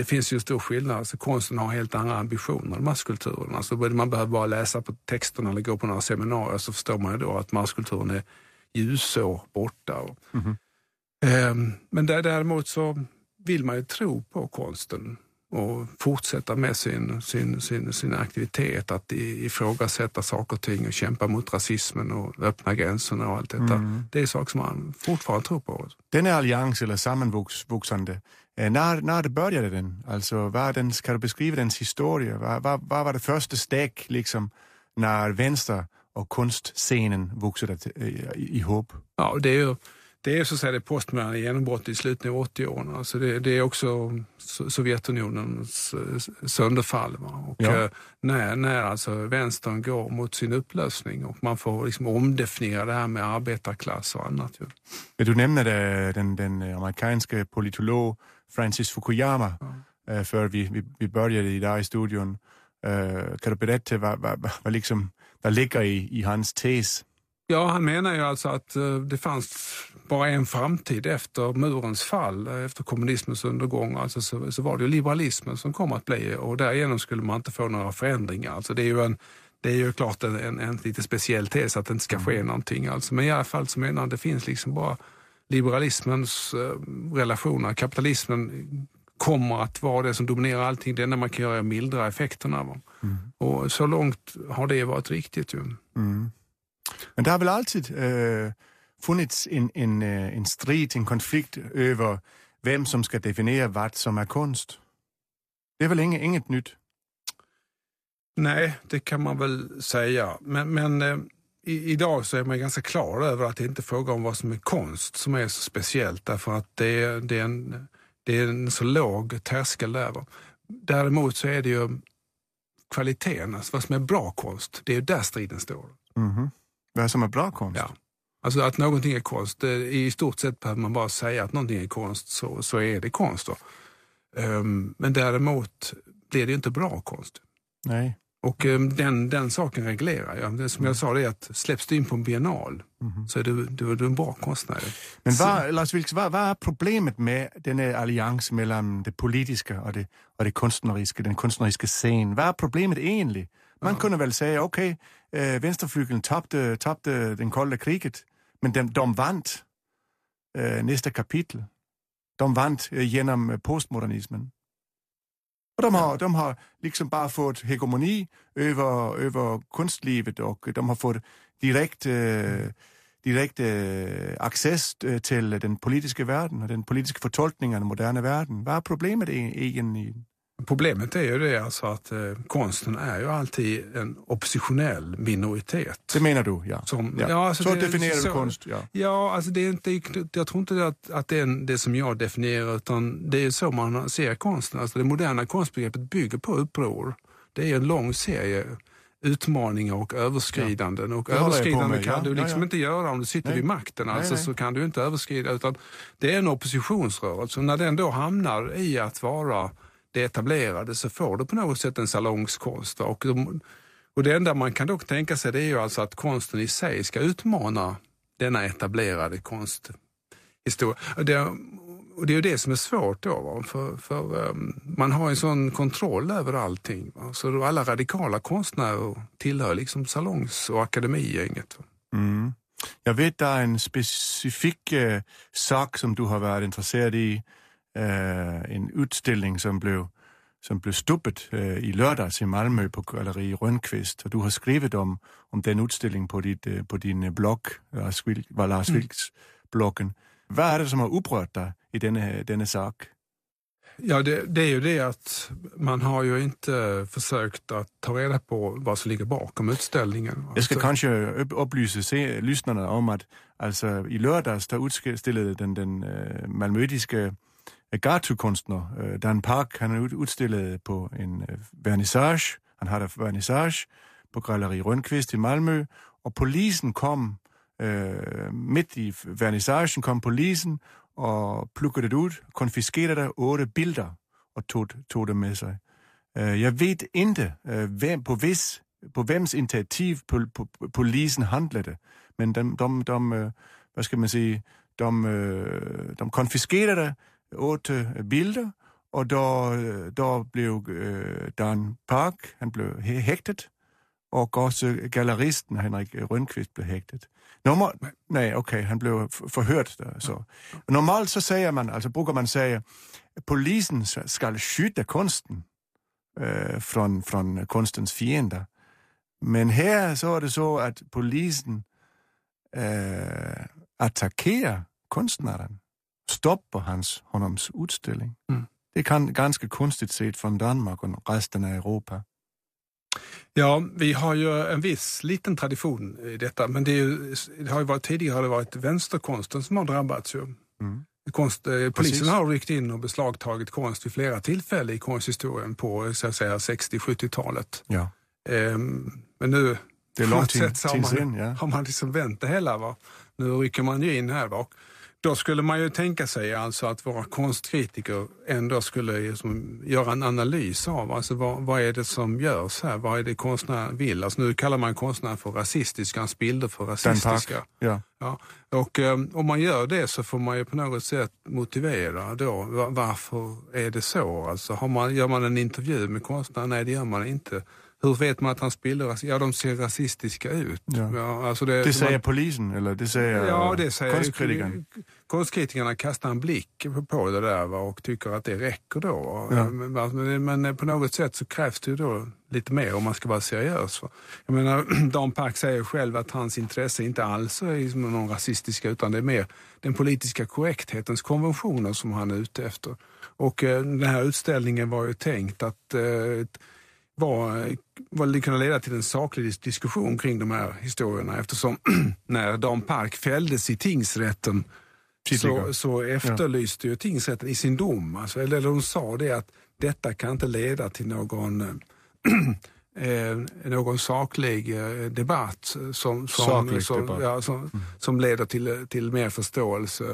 det finns ju stor skillnad. Alltså, konsten har helt andra ambitioner än masskulturen. Alltså, man behöver bara läsa på texterna eller gå på några seminarier så förstår man ju då att masskulturen är ljusår borta. Och, Ehm, men där, däremot så vill man ju tro på konsten och fortsätta med sin, sin, sin, sin aktivitet att ifrågasätta saker och ting och kämpa mot rasismen och öppna gränserna och allt detta. Det är saker som man fortfarande tror på. Denna allians eller sammanvuxande, eh, när, när började den? Alltså, vad är den, kan du beskriva dens historia? Vad, vad, vad var det första steg liksom, när vänster och konstscenen vuxade eh, ihop? Ja, det är ju det är så att säga det postmoderna genombrottet i slutet av 80-åren. Alltså det, det är också So- Sovjetunionens eh, sönderfall. Va? Och Ja. eh, när, när alltså vänstern går mot sin upplösning och man får liksom omdefiniera det här med arbetarklass och annat. Ju. Du nämna det, den, den amerikanske politolog Francis Fukuyama, eh, för vi, vi, vi började idag i studion. Eh, kan du berätta vad, vad, vad, liksom, vad ligger i, i hans tes? Ja, han menar ju alltså att eh, det fanns bara en framtid efter murens fall, efter kommunismens undergång. Alltså så, så var det liberalismen som kom att bli och därigenom skulle man inte få några förändringar. Alltså det är ju en det är ju klart en, en, en lite speciell tes att det inte ska ske någonting. Alltså. Men i alla fall så menar han att det finns liksom bara liberalismens eh, relationer. Kapitalismen kommer att vara det som dominerar allting. Det enda man kan göra är att mildra effekterna. Va? Och så långt har det varit riktigt. Ju. Mm. Men det har väl alltid eh, funnits en, en, eh, en strid, en konflikt över vem som ska definiera vad som är konst? Det är väl inget, inget nytt? Nej, det kan man väl säga. Men, men i, idag så är man ganska klar över att det inte är fråga om vad som är konst som är så speciellt därför att det är, det är, en, det är en så låg tröskel där. Däremot så är det ju kvaliteten, alltså vad som är bra konst, det är ju där striden står. Mhm. Vad som är bra konst? Ja. Alltså att någonting är konst, det, i stort sett behöver man bara säga att någonting är konst så, så är det konst. Då. Ehm, men däremot blir det inte bra konst. Nej. Och eh, den, den saken reglerar jag. Det som jag sa det är att släpps du in på en biennal så är du, du, du en bra konstnär. Men vad, Lars Vilks, vad, vad är problemet med denna allians mellan det politiska och det, och det konstneriska, den konstneriska scenen? Vad är problemet egentligen? Man kunde väl säga, okej, okay, äh, vänsterflygeln tappade, tappade den kalla kriget, men de, de vann äh, nästa kapitel. De vann äh, genom äh, postmodernismen. Och de har, de har liksom bara fått hegemoni över, över konstlivet och de har fått direkt, eh, direkt eh, access eh, till den politiska världen och den politiska förtolkningen av den moderna världen. Vad är problemet e- egentligen? Problemet är ju det alltså att eh, konsten är ju alltid en oppositionell minoritet. Det menar du, ja. Som, ja. ja, alltså så det- definierar så- du konst, ja. Ja, alltså det är inte, jag tror inte att, att det är det som jag definierar utan det är så man ser konsten. Alltså det moderna konstbegreppet bygger på uppror. Det är en lång serie utmaningar och överskridanden. Och jag på överskridanden kan ja. du liksom Ja, ja. inte göra om du sitter Nej. vid makten. Nej, Alltså, nej. Så kan du inte överskrida. Utan det är en oppositionsrörelse. När den då hamnar i att vara det etablerade så får du på något sätt en salongskonst. va? Och, de, och det enda man kan dock tänka sig det är ju alltså att konsten i sig ska utmana denna etablerade konsthistoria. Det, och det är ju det som är svårt då, va? för, för um, man har en sån kontroll över allting. Va? Så då alla radikala konstnärer tillhör liksom salongs och akademigänget. Mm. Jag vet det är en specifik eh, sak som du har varit intresserad i. Eh, en utställning som blev, som blev stoppet eh, i lördags i Malmö på Galleri Rönnqvist. Och du har skrivit om, om den utställning på, ditt, eh, på din blogg, Lars, Vil, var Lars Vilks bloggen. Vad är det som har upprört dig i denna, denna sak? Ja, det, det är ju det att man har ju inte försökt att ta reda på vad som ligger bakom utställningen. Jag ska kanske upp- upplysa se, lyssnarna om att alltså, i lördags där utställde den, den uh, malmöitiske gatukonstner uh, øh, Dan Park, han är ut, utställd på en øh, vernissage, han hade vernissage på Galleri Rönnqvist i Malmö och polisen kom Øh, midt i vernissagen kom polisen og plukkede det ud, konfiskerede otte billeder og tog, tog det med sig. Øh, jeg ved ikke, øh, hvem, på, vis, på hvems initiativ pol, polisen handlede, men de, de, de, øh, hvad skal man sige, de, de konfiskerede det, billeder, og der, øh, der blev øh, Dan Park, han blev hægtet, og også galleristen Henrik Rønqvist blev hægtet. Normal, nej, okay, han blev forhørt der. Så. Normalt så säger man, alltså brukar man säga, polisen ska skydda konsten øh, från, från konstens fiender. Men här så är det så att polisen øh, attackerar konstnären, stoppar hans, honoms utställning. Mm. Det kan ganska konstigt sett från Danmark och resten av Europa. Ja, vi har ju en viss liten tradition i detta, men det, ju, det har ju varit, tidigare har det varit vänsterkonsten som har drabbats. Ju. Mm. Konst, eh, polisen har ryckt in och beslagtagit konst vid flera tillfällen i konsthistorien på 60-70-talet. Ja. Ehm, men nu det är långt tid, har, man, sen, ja. har man liksom vänt det hela. Va? Nu rycker man ju in här. Va? Då skulle man ju tänka sig alltså att våra konstkritiker ändå skulle liksom göra en analys av alltså vad, vad är det som görs här, vad är det konstnären vill. Alltså nu kallar man konstnären för rasistisk, hans bilder för rasistiska. Ja. Ja. Och um, om man gör det så får man ju på något sätt motivera då varför är det så. Alltså har man, gör man en intervju med konstnären? Nej, det gör man inte. Hur vet man att hans bilder ja, de ser rasistiska ut? Ja. Ja, alltså det, det säger man, polisen eller det säger ja, det säger konstkritikerna? Konstkritikerna kastar en blick på det där va, och tycker att det räcker då. Ja. Men, men, på något sätt så krävs det ju då lite mer om man ska vara seriös. Va. Jag menar, Dan Park säger själv att hans intresse inte alls är liksom någon rasistiska utan det är mer den politiska korrekthetens konventioner som han är ute efter. Och eh, den här utställningen var ju tänkt att eh, var, var det kunna leda till en saklig diskussion kring de här historierna eftersom när Dan Park fälldes i tingsrätten så, så efterlyste ju tingsrätten i sin dom, alltså, eller de sa det att detta kan inte leda till någon eh, någon saklig eh, debatt som, som, saklig som, debatt. Ja, som, mm. som leder till, till mer förståelse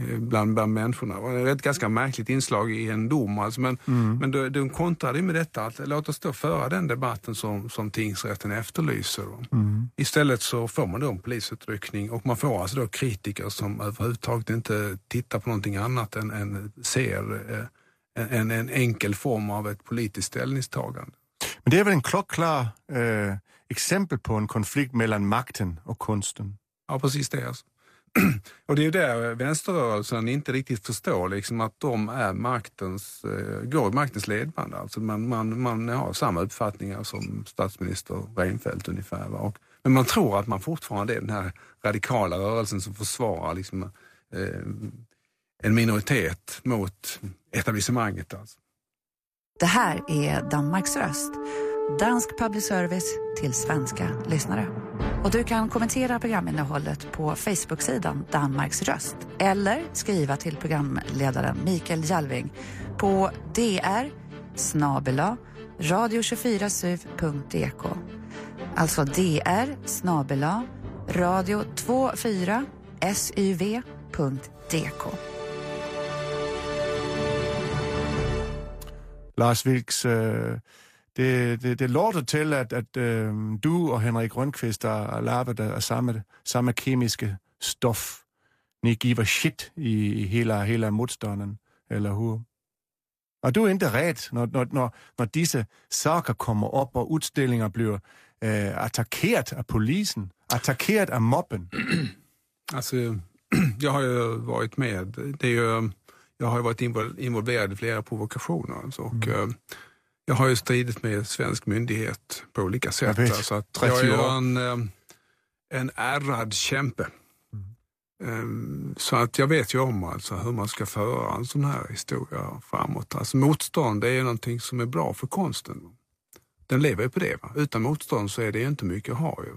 bland, bland människorna. Det var ett ganska märkligt inslag i en dom. Alltså, men mm. men de, de kontrade med detta att låt oss då föra den debatten som, som tingsrätten efterlyser. Mm. Istället så får man då en polisutryckning och man får alltså då kritiker som överhuvudtaget inte tittar på någonting annat än, än ser eh, en, en enkel form av ett politiskt ställningstagande. Men det är väl en klockklar eh, exempel på en konflikt mellan makten och konsten? Ja, precis det. Alltså. och det är ju där vänsterrörelsen inte riktigt förstår liksom att de är maktens, eh, går i maktens ledband. Alltså man, man, man har samma uppfattningar som statsminister Reinfeldt ungefär. Va? Och, men man tror att man fortfarande är den här radikala rörelsen som försvarar liksom, eh, en minoritet mot etablissemanget. Alltså. Det här är Danmarks röst. Dansk public service till svenska lyssnare. Och du kan kommentera programinnehållet på Facebook-sidan Danmarks röst eller skriva till programledaren Mikael Jalving på dr snabela radio24syv.dk e Alltså dr snabela radio24 suv.dk. Lars Vilks, øh, det, det, det låter till att, att øh, du och Henrik Rönnqvist lavet av samma, samma kemiska stoff. Ni giver shit i, i hela, hela motstånden, eller hur? Och du är inte rädd när, när, när, när dessa saker kommer upp och utställningar blir äh, attackerat av polisen, attackerat av mobben? Alltså, jag har ju varit med. Det är ju, jag har varit involverad i flera provokationer. Och, mm. Jag har ju stridit med svensk myndighet på olika sätt. Jag, alltså att jag är en, eh, en ärrad kämpe. Mm. Så att jag vet ju om alltså hur man ska föra en sån här historia framåt. Alltså motstånd är någonting som är bra för konsten. Den lever ju på det. Va? Utan motstånd så är det ju inte mycket att ha. Ju.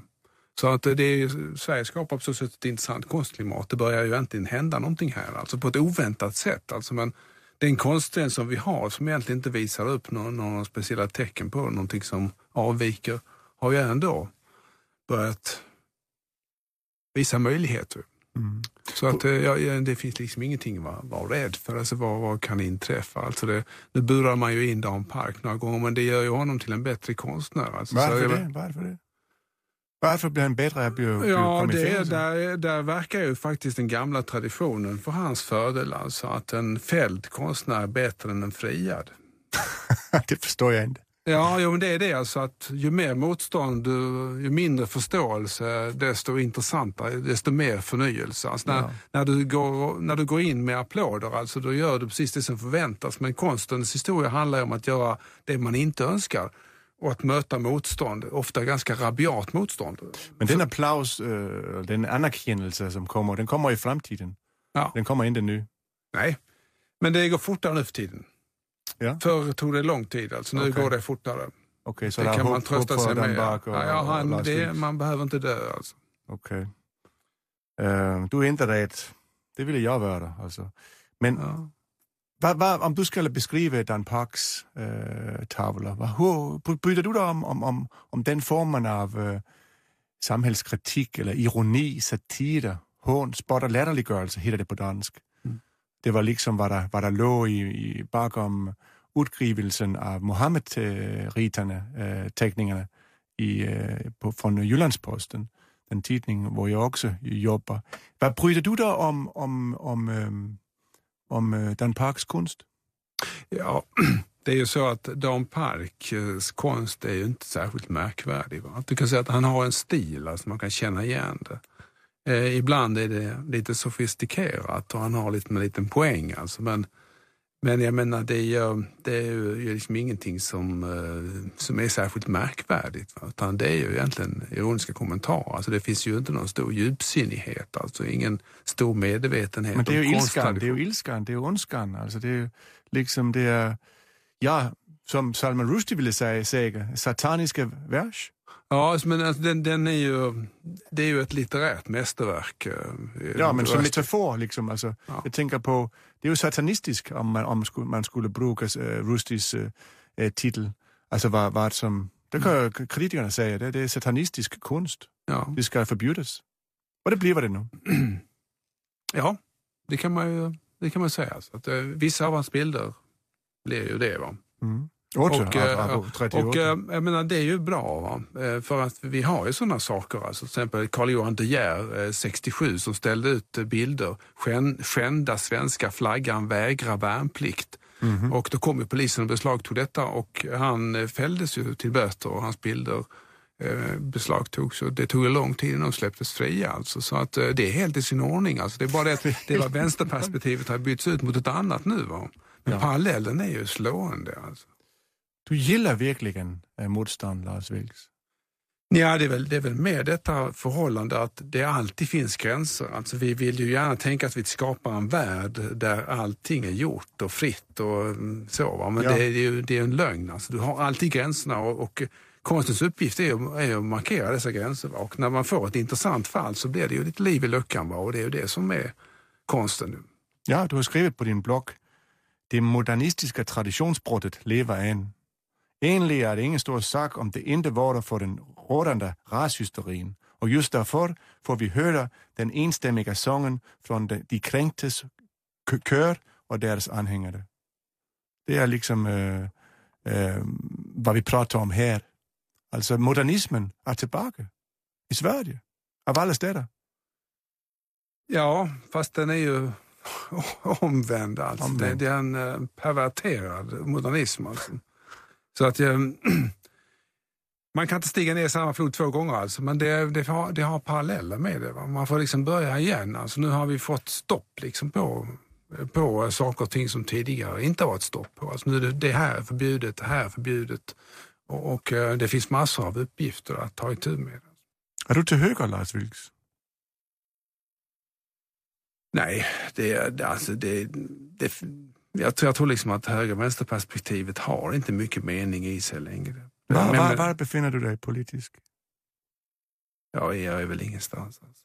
Så att det är, Sverige skapar på så sätt ett intressant konstklimat. Det börjar ju äntligen hända någonting här, alltså på ett oväntat sätt. Alltså, men den konsten som vi har som egentligen inte visar upp några, några speciella tecken på någonting som avviker har ju ändå börjat visa möjligheter. Mm. Så att, eh, ja, det finns liksom ingenting att vara, vara rädd för. Alltså, vad, vad kan inträffa? Alltså det, nu burar man ju in Dan Park några gånger, men det gör ju honom till en bättre konstnär. Alltså, Varför det? Varför det? Varför blir han bättre bli Ja, det, fängelse? där, där verkar ju faktiskt den gamla traditionen för hans fördel. Alltså att en fälld konstnär är bättre än en friad. det förstår jag inte. Ja, jo, men det är det alltså att ju mer motstånd, ju ju mindre förståelse, desto intressantare, desto mer förnyelse. Alltså när, Ja. när, du går, när du går in med applåder, alltså, då gör du precis det som förväntas. Men konstens historia handlar ju om att göra det man inte önskar och att möta motstånd, ofta ganska rabiat motstånd. Men den applaus, øh, den anerkendelse som kommer, den kommer i framtiden. Ja. Den kommer inte nu. Nej, men det går fortare nu för tiden. Ja. Förr tog det lång tid, alltså nu Okej. går det fortare. Okej, så det kan hopp, man trösta sig med. Och, ja, han, det, man behöver inte dö alltså. Okej. Øh, du är inte rädd. Det ville jag vara. Alltså. Men Ja. Vad, vad, om du skulle beskriva Dan Parks øh, tavlor, vad, hur bry- bryr du dig om, om, om, om den formen av øh, samhällskritik eller ironi, satire, hån, spot och latterliggörelse heter det på dansk. Mm. Det var liksom vad der, vad der låg i, i bakom udgivelsen av Mohammed-riterne, øh, teckningarna i, på, från Jyllandsposten, den tidning hvor jag också jobbar. Vad bryr du dig om, om, om, om eh, Dan Parks konst? Ja, det är ju så att Dan Parks eh, konst är ju inte särskilt märkvärdig. Va? Du kan säga att han har en stil, alltså man kan känna igen det. Eh, ibland är det lite sofistikerat och han har lite med en liten poäng. Alltså. Men, men jag menar, det är ju, det är ju liksom ingenting som, eh, som är särskilt märkvärdigt. Va? Utan det är ju egentligen ironiska kommentarer. Alltså, det finns ju inte någon stor djupsinnighet, alltså ingen stor medvetenhet Men det är ju ilskan, det är ju ilskan, det är ondskan. Alltså det är liksom det är, ja, som Salman Rushdie ville säga, säga sataniska vers. Ja, men alltså, den, den är ju, det är ju ett litterärt mästerverk. eh, Ja, men som metafor liksom. Alltså, Ja. Jag tänker på, det är ju satanistiskt om man, om man skulle bruka uh, Rushdies uh, titel. Alltså vad, vad som, det kan ju kritikerna säga, det, det är satanistisk konst. ja. Det ska förbjudas. Och det blir det nu. ja, det kan man ju det kan man säga. Så att, eh, vissa av hans bilder blir ju det. Va? Mm. Och, eh, 38. Och eh, jag menar, det är ju bra, va? Eh, för att vi har ju sådana saker. Alltså, till exempel Carl Johan De Geer, eh, 67, som ställde ut bilder. Skän, skända svenska flaggan, vägra värnplikt. Mhm. Och då kom ju polisen och beslagtog detta och han fälldes ju till böter och hans bilder eh, beslagtogs. Och det tog lång tid innan de släpptes fria. Alltså. Så att eh, det är helt i sin ordning. Alltså. Det är bara det att det var vänsterperspektivet har bytts ut mot ett annat nu. Va? Men Ja. parallellen är ju slående. Alltså. Du gillar verkligen uh, motstånd, Lars Vilks. Ja, det är, väl, det är väl mer detta förhållande att det alltid finns gränser. Alltså vi vill ju gärna tänka att vi skapar en värld där allting är gjort och fritt och mm, så. Va? Men Ja. det, är ju det är en lögn. Alltså, du har alltid gränserna och, och konstens uppgift är, är att markera dessa gränser. Va? Och när man får ett intressant fall så blir det ju lite liv i luckan. Va? Och det är ju det som är konsten nu. Ja, du har skrivit på din blogg, det modernistiska traditionsbrottet lever än. Egentlig är det ingen stor sak om det inte vore för den rådande rashysterin. Och just därför får vi höra den enstämmiga sången från de, kränktes kör och deras anhängare. Det är liksom äh, äh, vad vi pratar om här. Alltså modernismen är tillbaka i Sverige, av alla städer. Ja, fast den är ju omvänd. Alltså. Omvänd. Det, det är en eh, perverterad modernism. Alltså. Så att eh, man kan inte stiga ner i samma flod två gånger, alltså, men det, det, har, det har paralleller med det. Va? Man får liksom börja igen. Alltså, nu har vi fått stopp liksom, på, på saker och ting som tidigare inte varit stopp på. Alltså, nu är det, det här är förbjudet, det här är förbjudet. Och, och eh, det finns massor av uppgifter att ta itu med. Är du till höger, Lars Vilks? Nej, det, det, alltså det, det, jag, tror, jag tror liksom att höger och vänsterperspektivet har inte mycket mening i sig längre. Var, Men- var, var befinner du dig politiskt? Ja, jag är väl ingenstans. Alltså.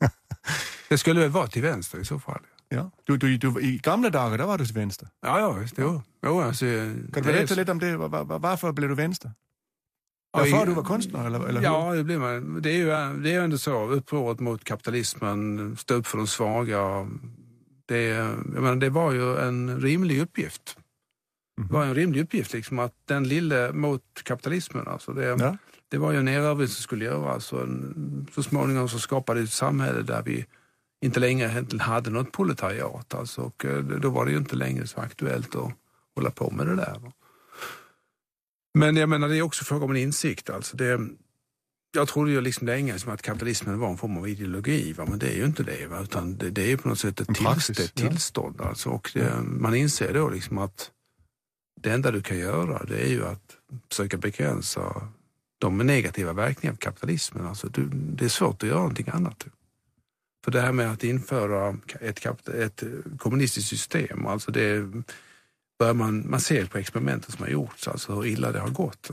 det skulle väl vara till vänster i så fall. Ja. Du, du, du, I gamla dagar där var du till vänster. Ja, ja, visst. Jo. Jo, alltså, Kan du är- berätta lite om det? Va- va- va- Varför blev du vänster? Varför Ja, du var konstnär? Eller, eller hur? Ja, det blir man. Det är ju det är ändå så. Upproret mot kapitalismen, stå upp för de svaga. Det, jag menar, det var ju en rimlig uppgift. Det var en rimlig uppgift liksom att den lille mot kapitalismen. Alltså det, Ja. det var ju en erövring som skulle göras. Och en, så småningom så skapade ett samhälle där vi inte längre egentligen hade något proletariat. Alltså, och eh, då var det ju inte längre så aktuellt att hålla på med det där. Men jag menar, det är också fråga om en insikt. Alltså det, jag trodde ju liksom länge som att kapitalismen var en form av ideologi, va? men det är ju inte det. Va? Utan det, det är på något sätt ett tillst, ett tillstånd. Alltså, och det, man inser då liksom att det enda du kan göra det är ju att försöka begränsa de negativa verkningarna av kapitalismen. Alltså, du, det är svårt att göra någonting annat. För det här med att införa ett, ett kommunistiskt system, alltså det bör man, man ser på experimenten som har gjorts, alltså hur illa det har gått.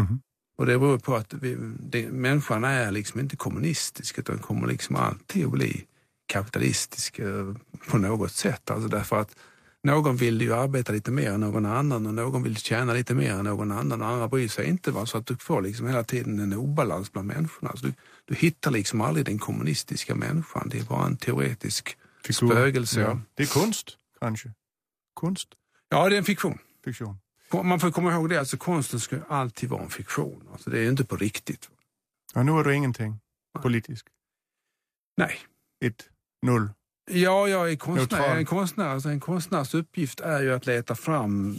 Mhm. Och det beror på att vi, det, människan är liksom inte kommunistisk utan kommer liksom alltid att bli kapitalistisk eh, på något sätt. Alltså därför att någon vill ju arbeta lite mer än någon annan och någon vill tjäna lite mer än någon annan och andra bryr sig inte. Va? Så att du får liksom hela tiden en obalans bland människorna. Alltså du, du hittar liksom aldrig den kommunistiska människan. Det är bara en teoretisk Figur. spögelse. Ja. Det är konst, kanske. Konst, ja, det är en fiktion. fiktion. Man får komma ihåg det, alltså konsten ska alltid vara en fiktion. Alltså det är inte på riktigt. Ja, nu är du ingenting politisk. Nej. Ett, noll. Ja, jag är konstnär. En, konstnär alltså en konstnärs uppgift är ju att leta fram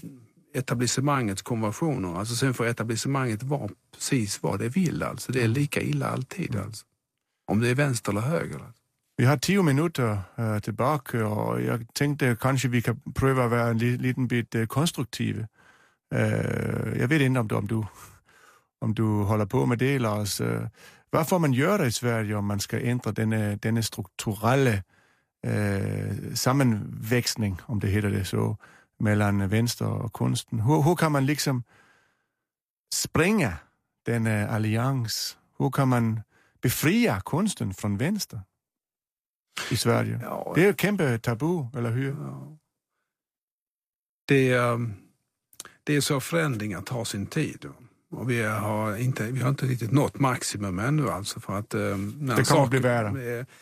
etablissemangets konventioner. Alltså sen får etablissemanget vara precis vad det vill. Alltså det är lika illa alltid. Alltså. Om det är vänster eller höger. Alltså. Vi har tio minuter uh, tillbaka och jag tänkte kanske vi kan pröva att vara en li, liten bit uh, konstruktiva. Uh, jag vet inte om du, om, du, om du håller på med det, Lars. Uh, vad får man göra i Sverige om man ska ändra denna, denna strukturella uh, sammanväxning, om det heter det så, mellan vänster och konsten? Hur, hur kan man liksom spränga denna allians? Hur kan man befria konsten från vänster i Sverige? Ja, Det är ju ett kämpe tabu, eller hur? Ja. Det, är, det är så förändringar tar sin tid. Och vi har inte, vi har inte riktigt nått maximum ännu. Alltså för att, eh, när Det kommer bli värre.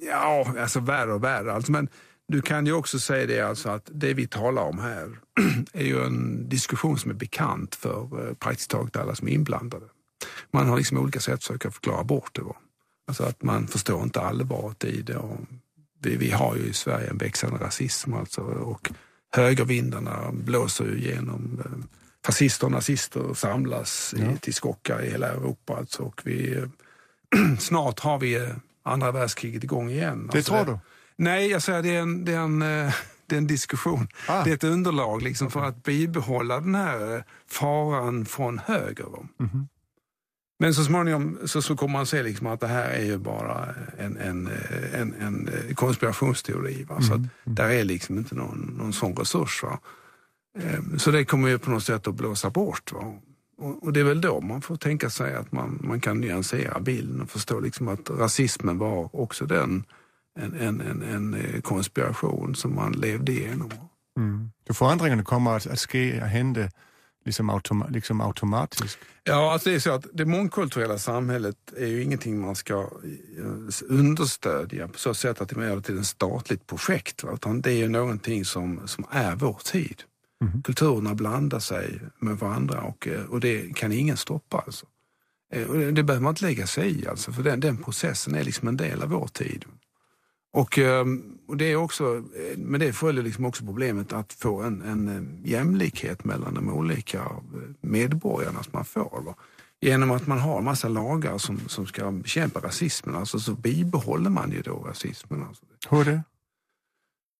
Ja, alltså värre och värre. Alltså, men du kan ju också säga det alltså att det vi talar om här är ju en diskussion som är bekant för eh, praktiskt taget alla som är inblandade. Man har liksom olika sätt att försöka förklara bort det. Va? Alltså att man förstår inte allvaret i det. Och vi, vi har ju i Sverige en växande rasism alltså, och högervindarna blåser ju igenom. eh, Fascister och nazister samlas i, till skockar i hela Europa. Alltså, och vi, snart har vi eh, andra världskriget igång igen. Det Alltså, tror du? Nej, jag säger det är en, det är en, eh, det är en diskussion. Ah. Det är ett underlag liksom för att bibehålla den här eh, faran från höger. va. Mhm. Men så småningom så, så kommer man se liksom att det här är ju bara en, en, en, en konspirationsteori. Va? Så att där är liksom inte någon, någon sån resurs. Va? Eh, Så det kommer ju på något sätt att blåsa bort. Va? Och, det är väl då man får tänka sig att man, man kan nyansera bilden och förstå liksom att rasismen var också den en, en, en, en eh, konspiration som man levde igenom. Mm. Så förändringarna kommer att, att ske och hända liksom, automa, liksom automatiskt. Ja, alltså det är så att det mångkulturella samhället är ju ingenting man ska eh, understödja på så sätt att man gör det till ett statligt projekt. Va? Utan det är ju någonting som, som är vår tid. Kulturerna blandar sig med varandra och, eh, och det kan ingen stoppa. Alltså. Eh, det behöver man inte lägga sig i, alltså, för den, den processen är liksom en del av vår tid. Och, ehm, och det är också, eh, men det följer liksom också problemet att få en, en eh, jämlikhet mellan de olika eh, medborgarna som man får. Va? Genom att man har en massa lagar som, som ska bekämpa rasismen, alltså, så bibehåller man ju då rasismen. Alltså. Hur är det?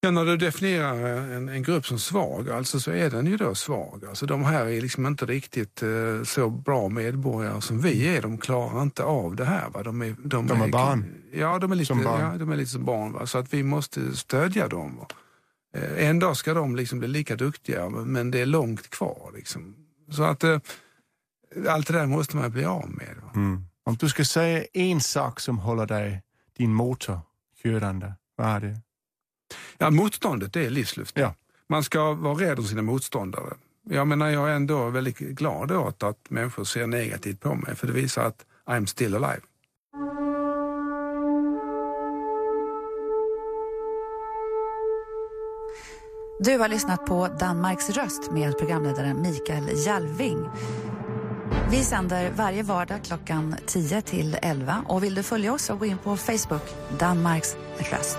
Ja, när du definierar en, en grupp som svag, alltså så är den ju då svag. Alltså de här är liksom inte riktigt eh, så bra medborgare som vi är. De klarar inte av det här. Va? De, är, De är barn. Ja, de är lite Som barn. Ja, de är lite som barn. Va? Så att vi måste stödja dem. Va? Eh, en dag ska de liksom bli lika duktiga, men det är långt kvar. Liksom. Så att eh, allt det där måste man bli av med. Mm. Om du ska säga en sak som håller dig, din motor, körande, vad är det? Ja, motståndet det är livsluft. Ja. Man ska vara rädd om sina motståndare. jag menar, jag är ändå väldigt glad åt att människor ser negativt på mig för det visar att I'm still alive. Du har lyssnat på Danmarks röst med programledaren Mikael Jalving. Vi sänder varje vardag klockan 10 till 11 och vill du följa oss så gå in på Facebook, Danmarks röst.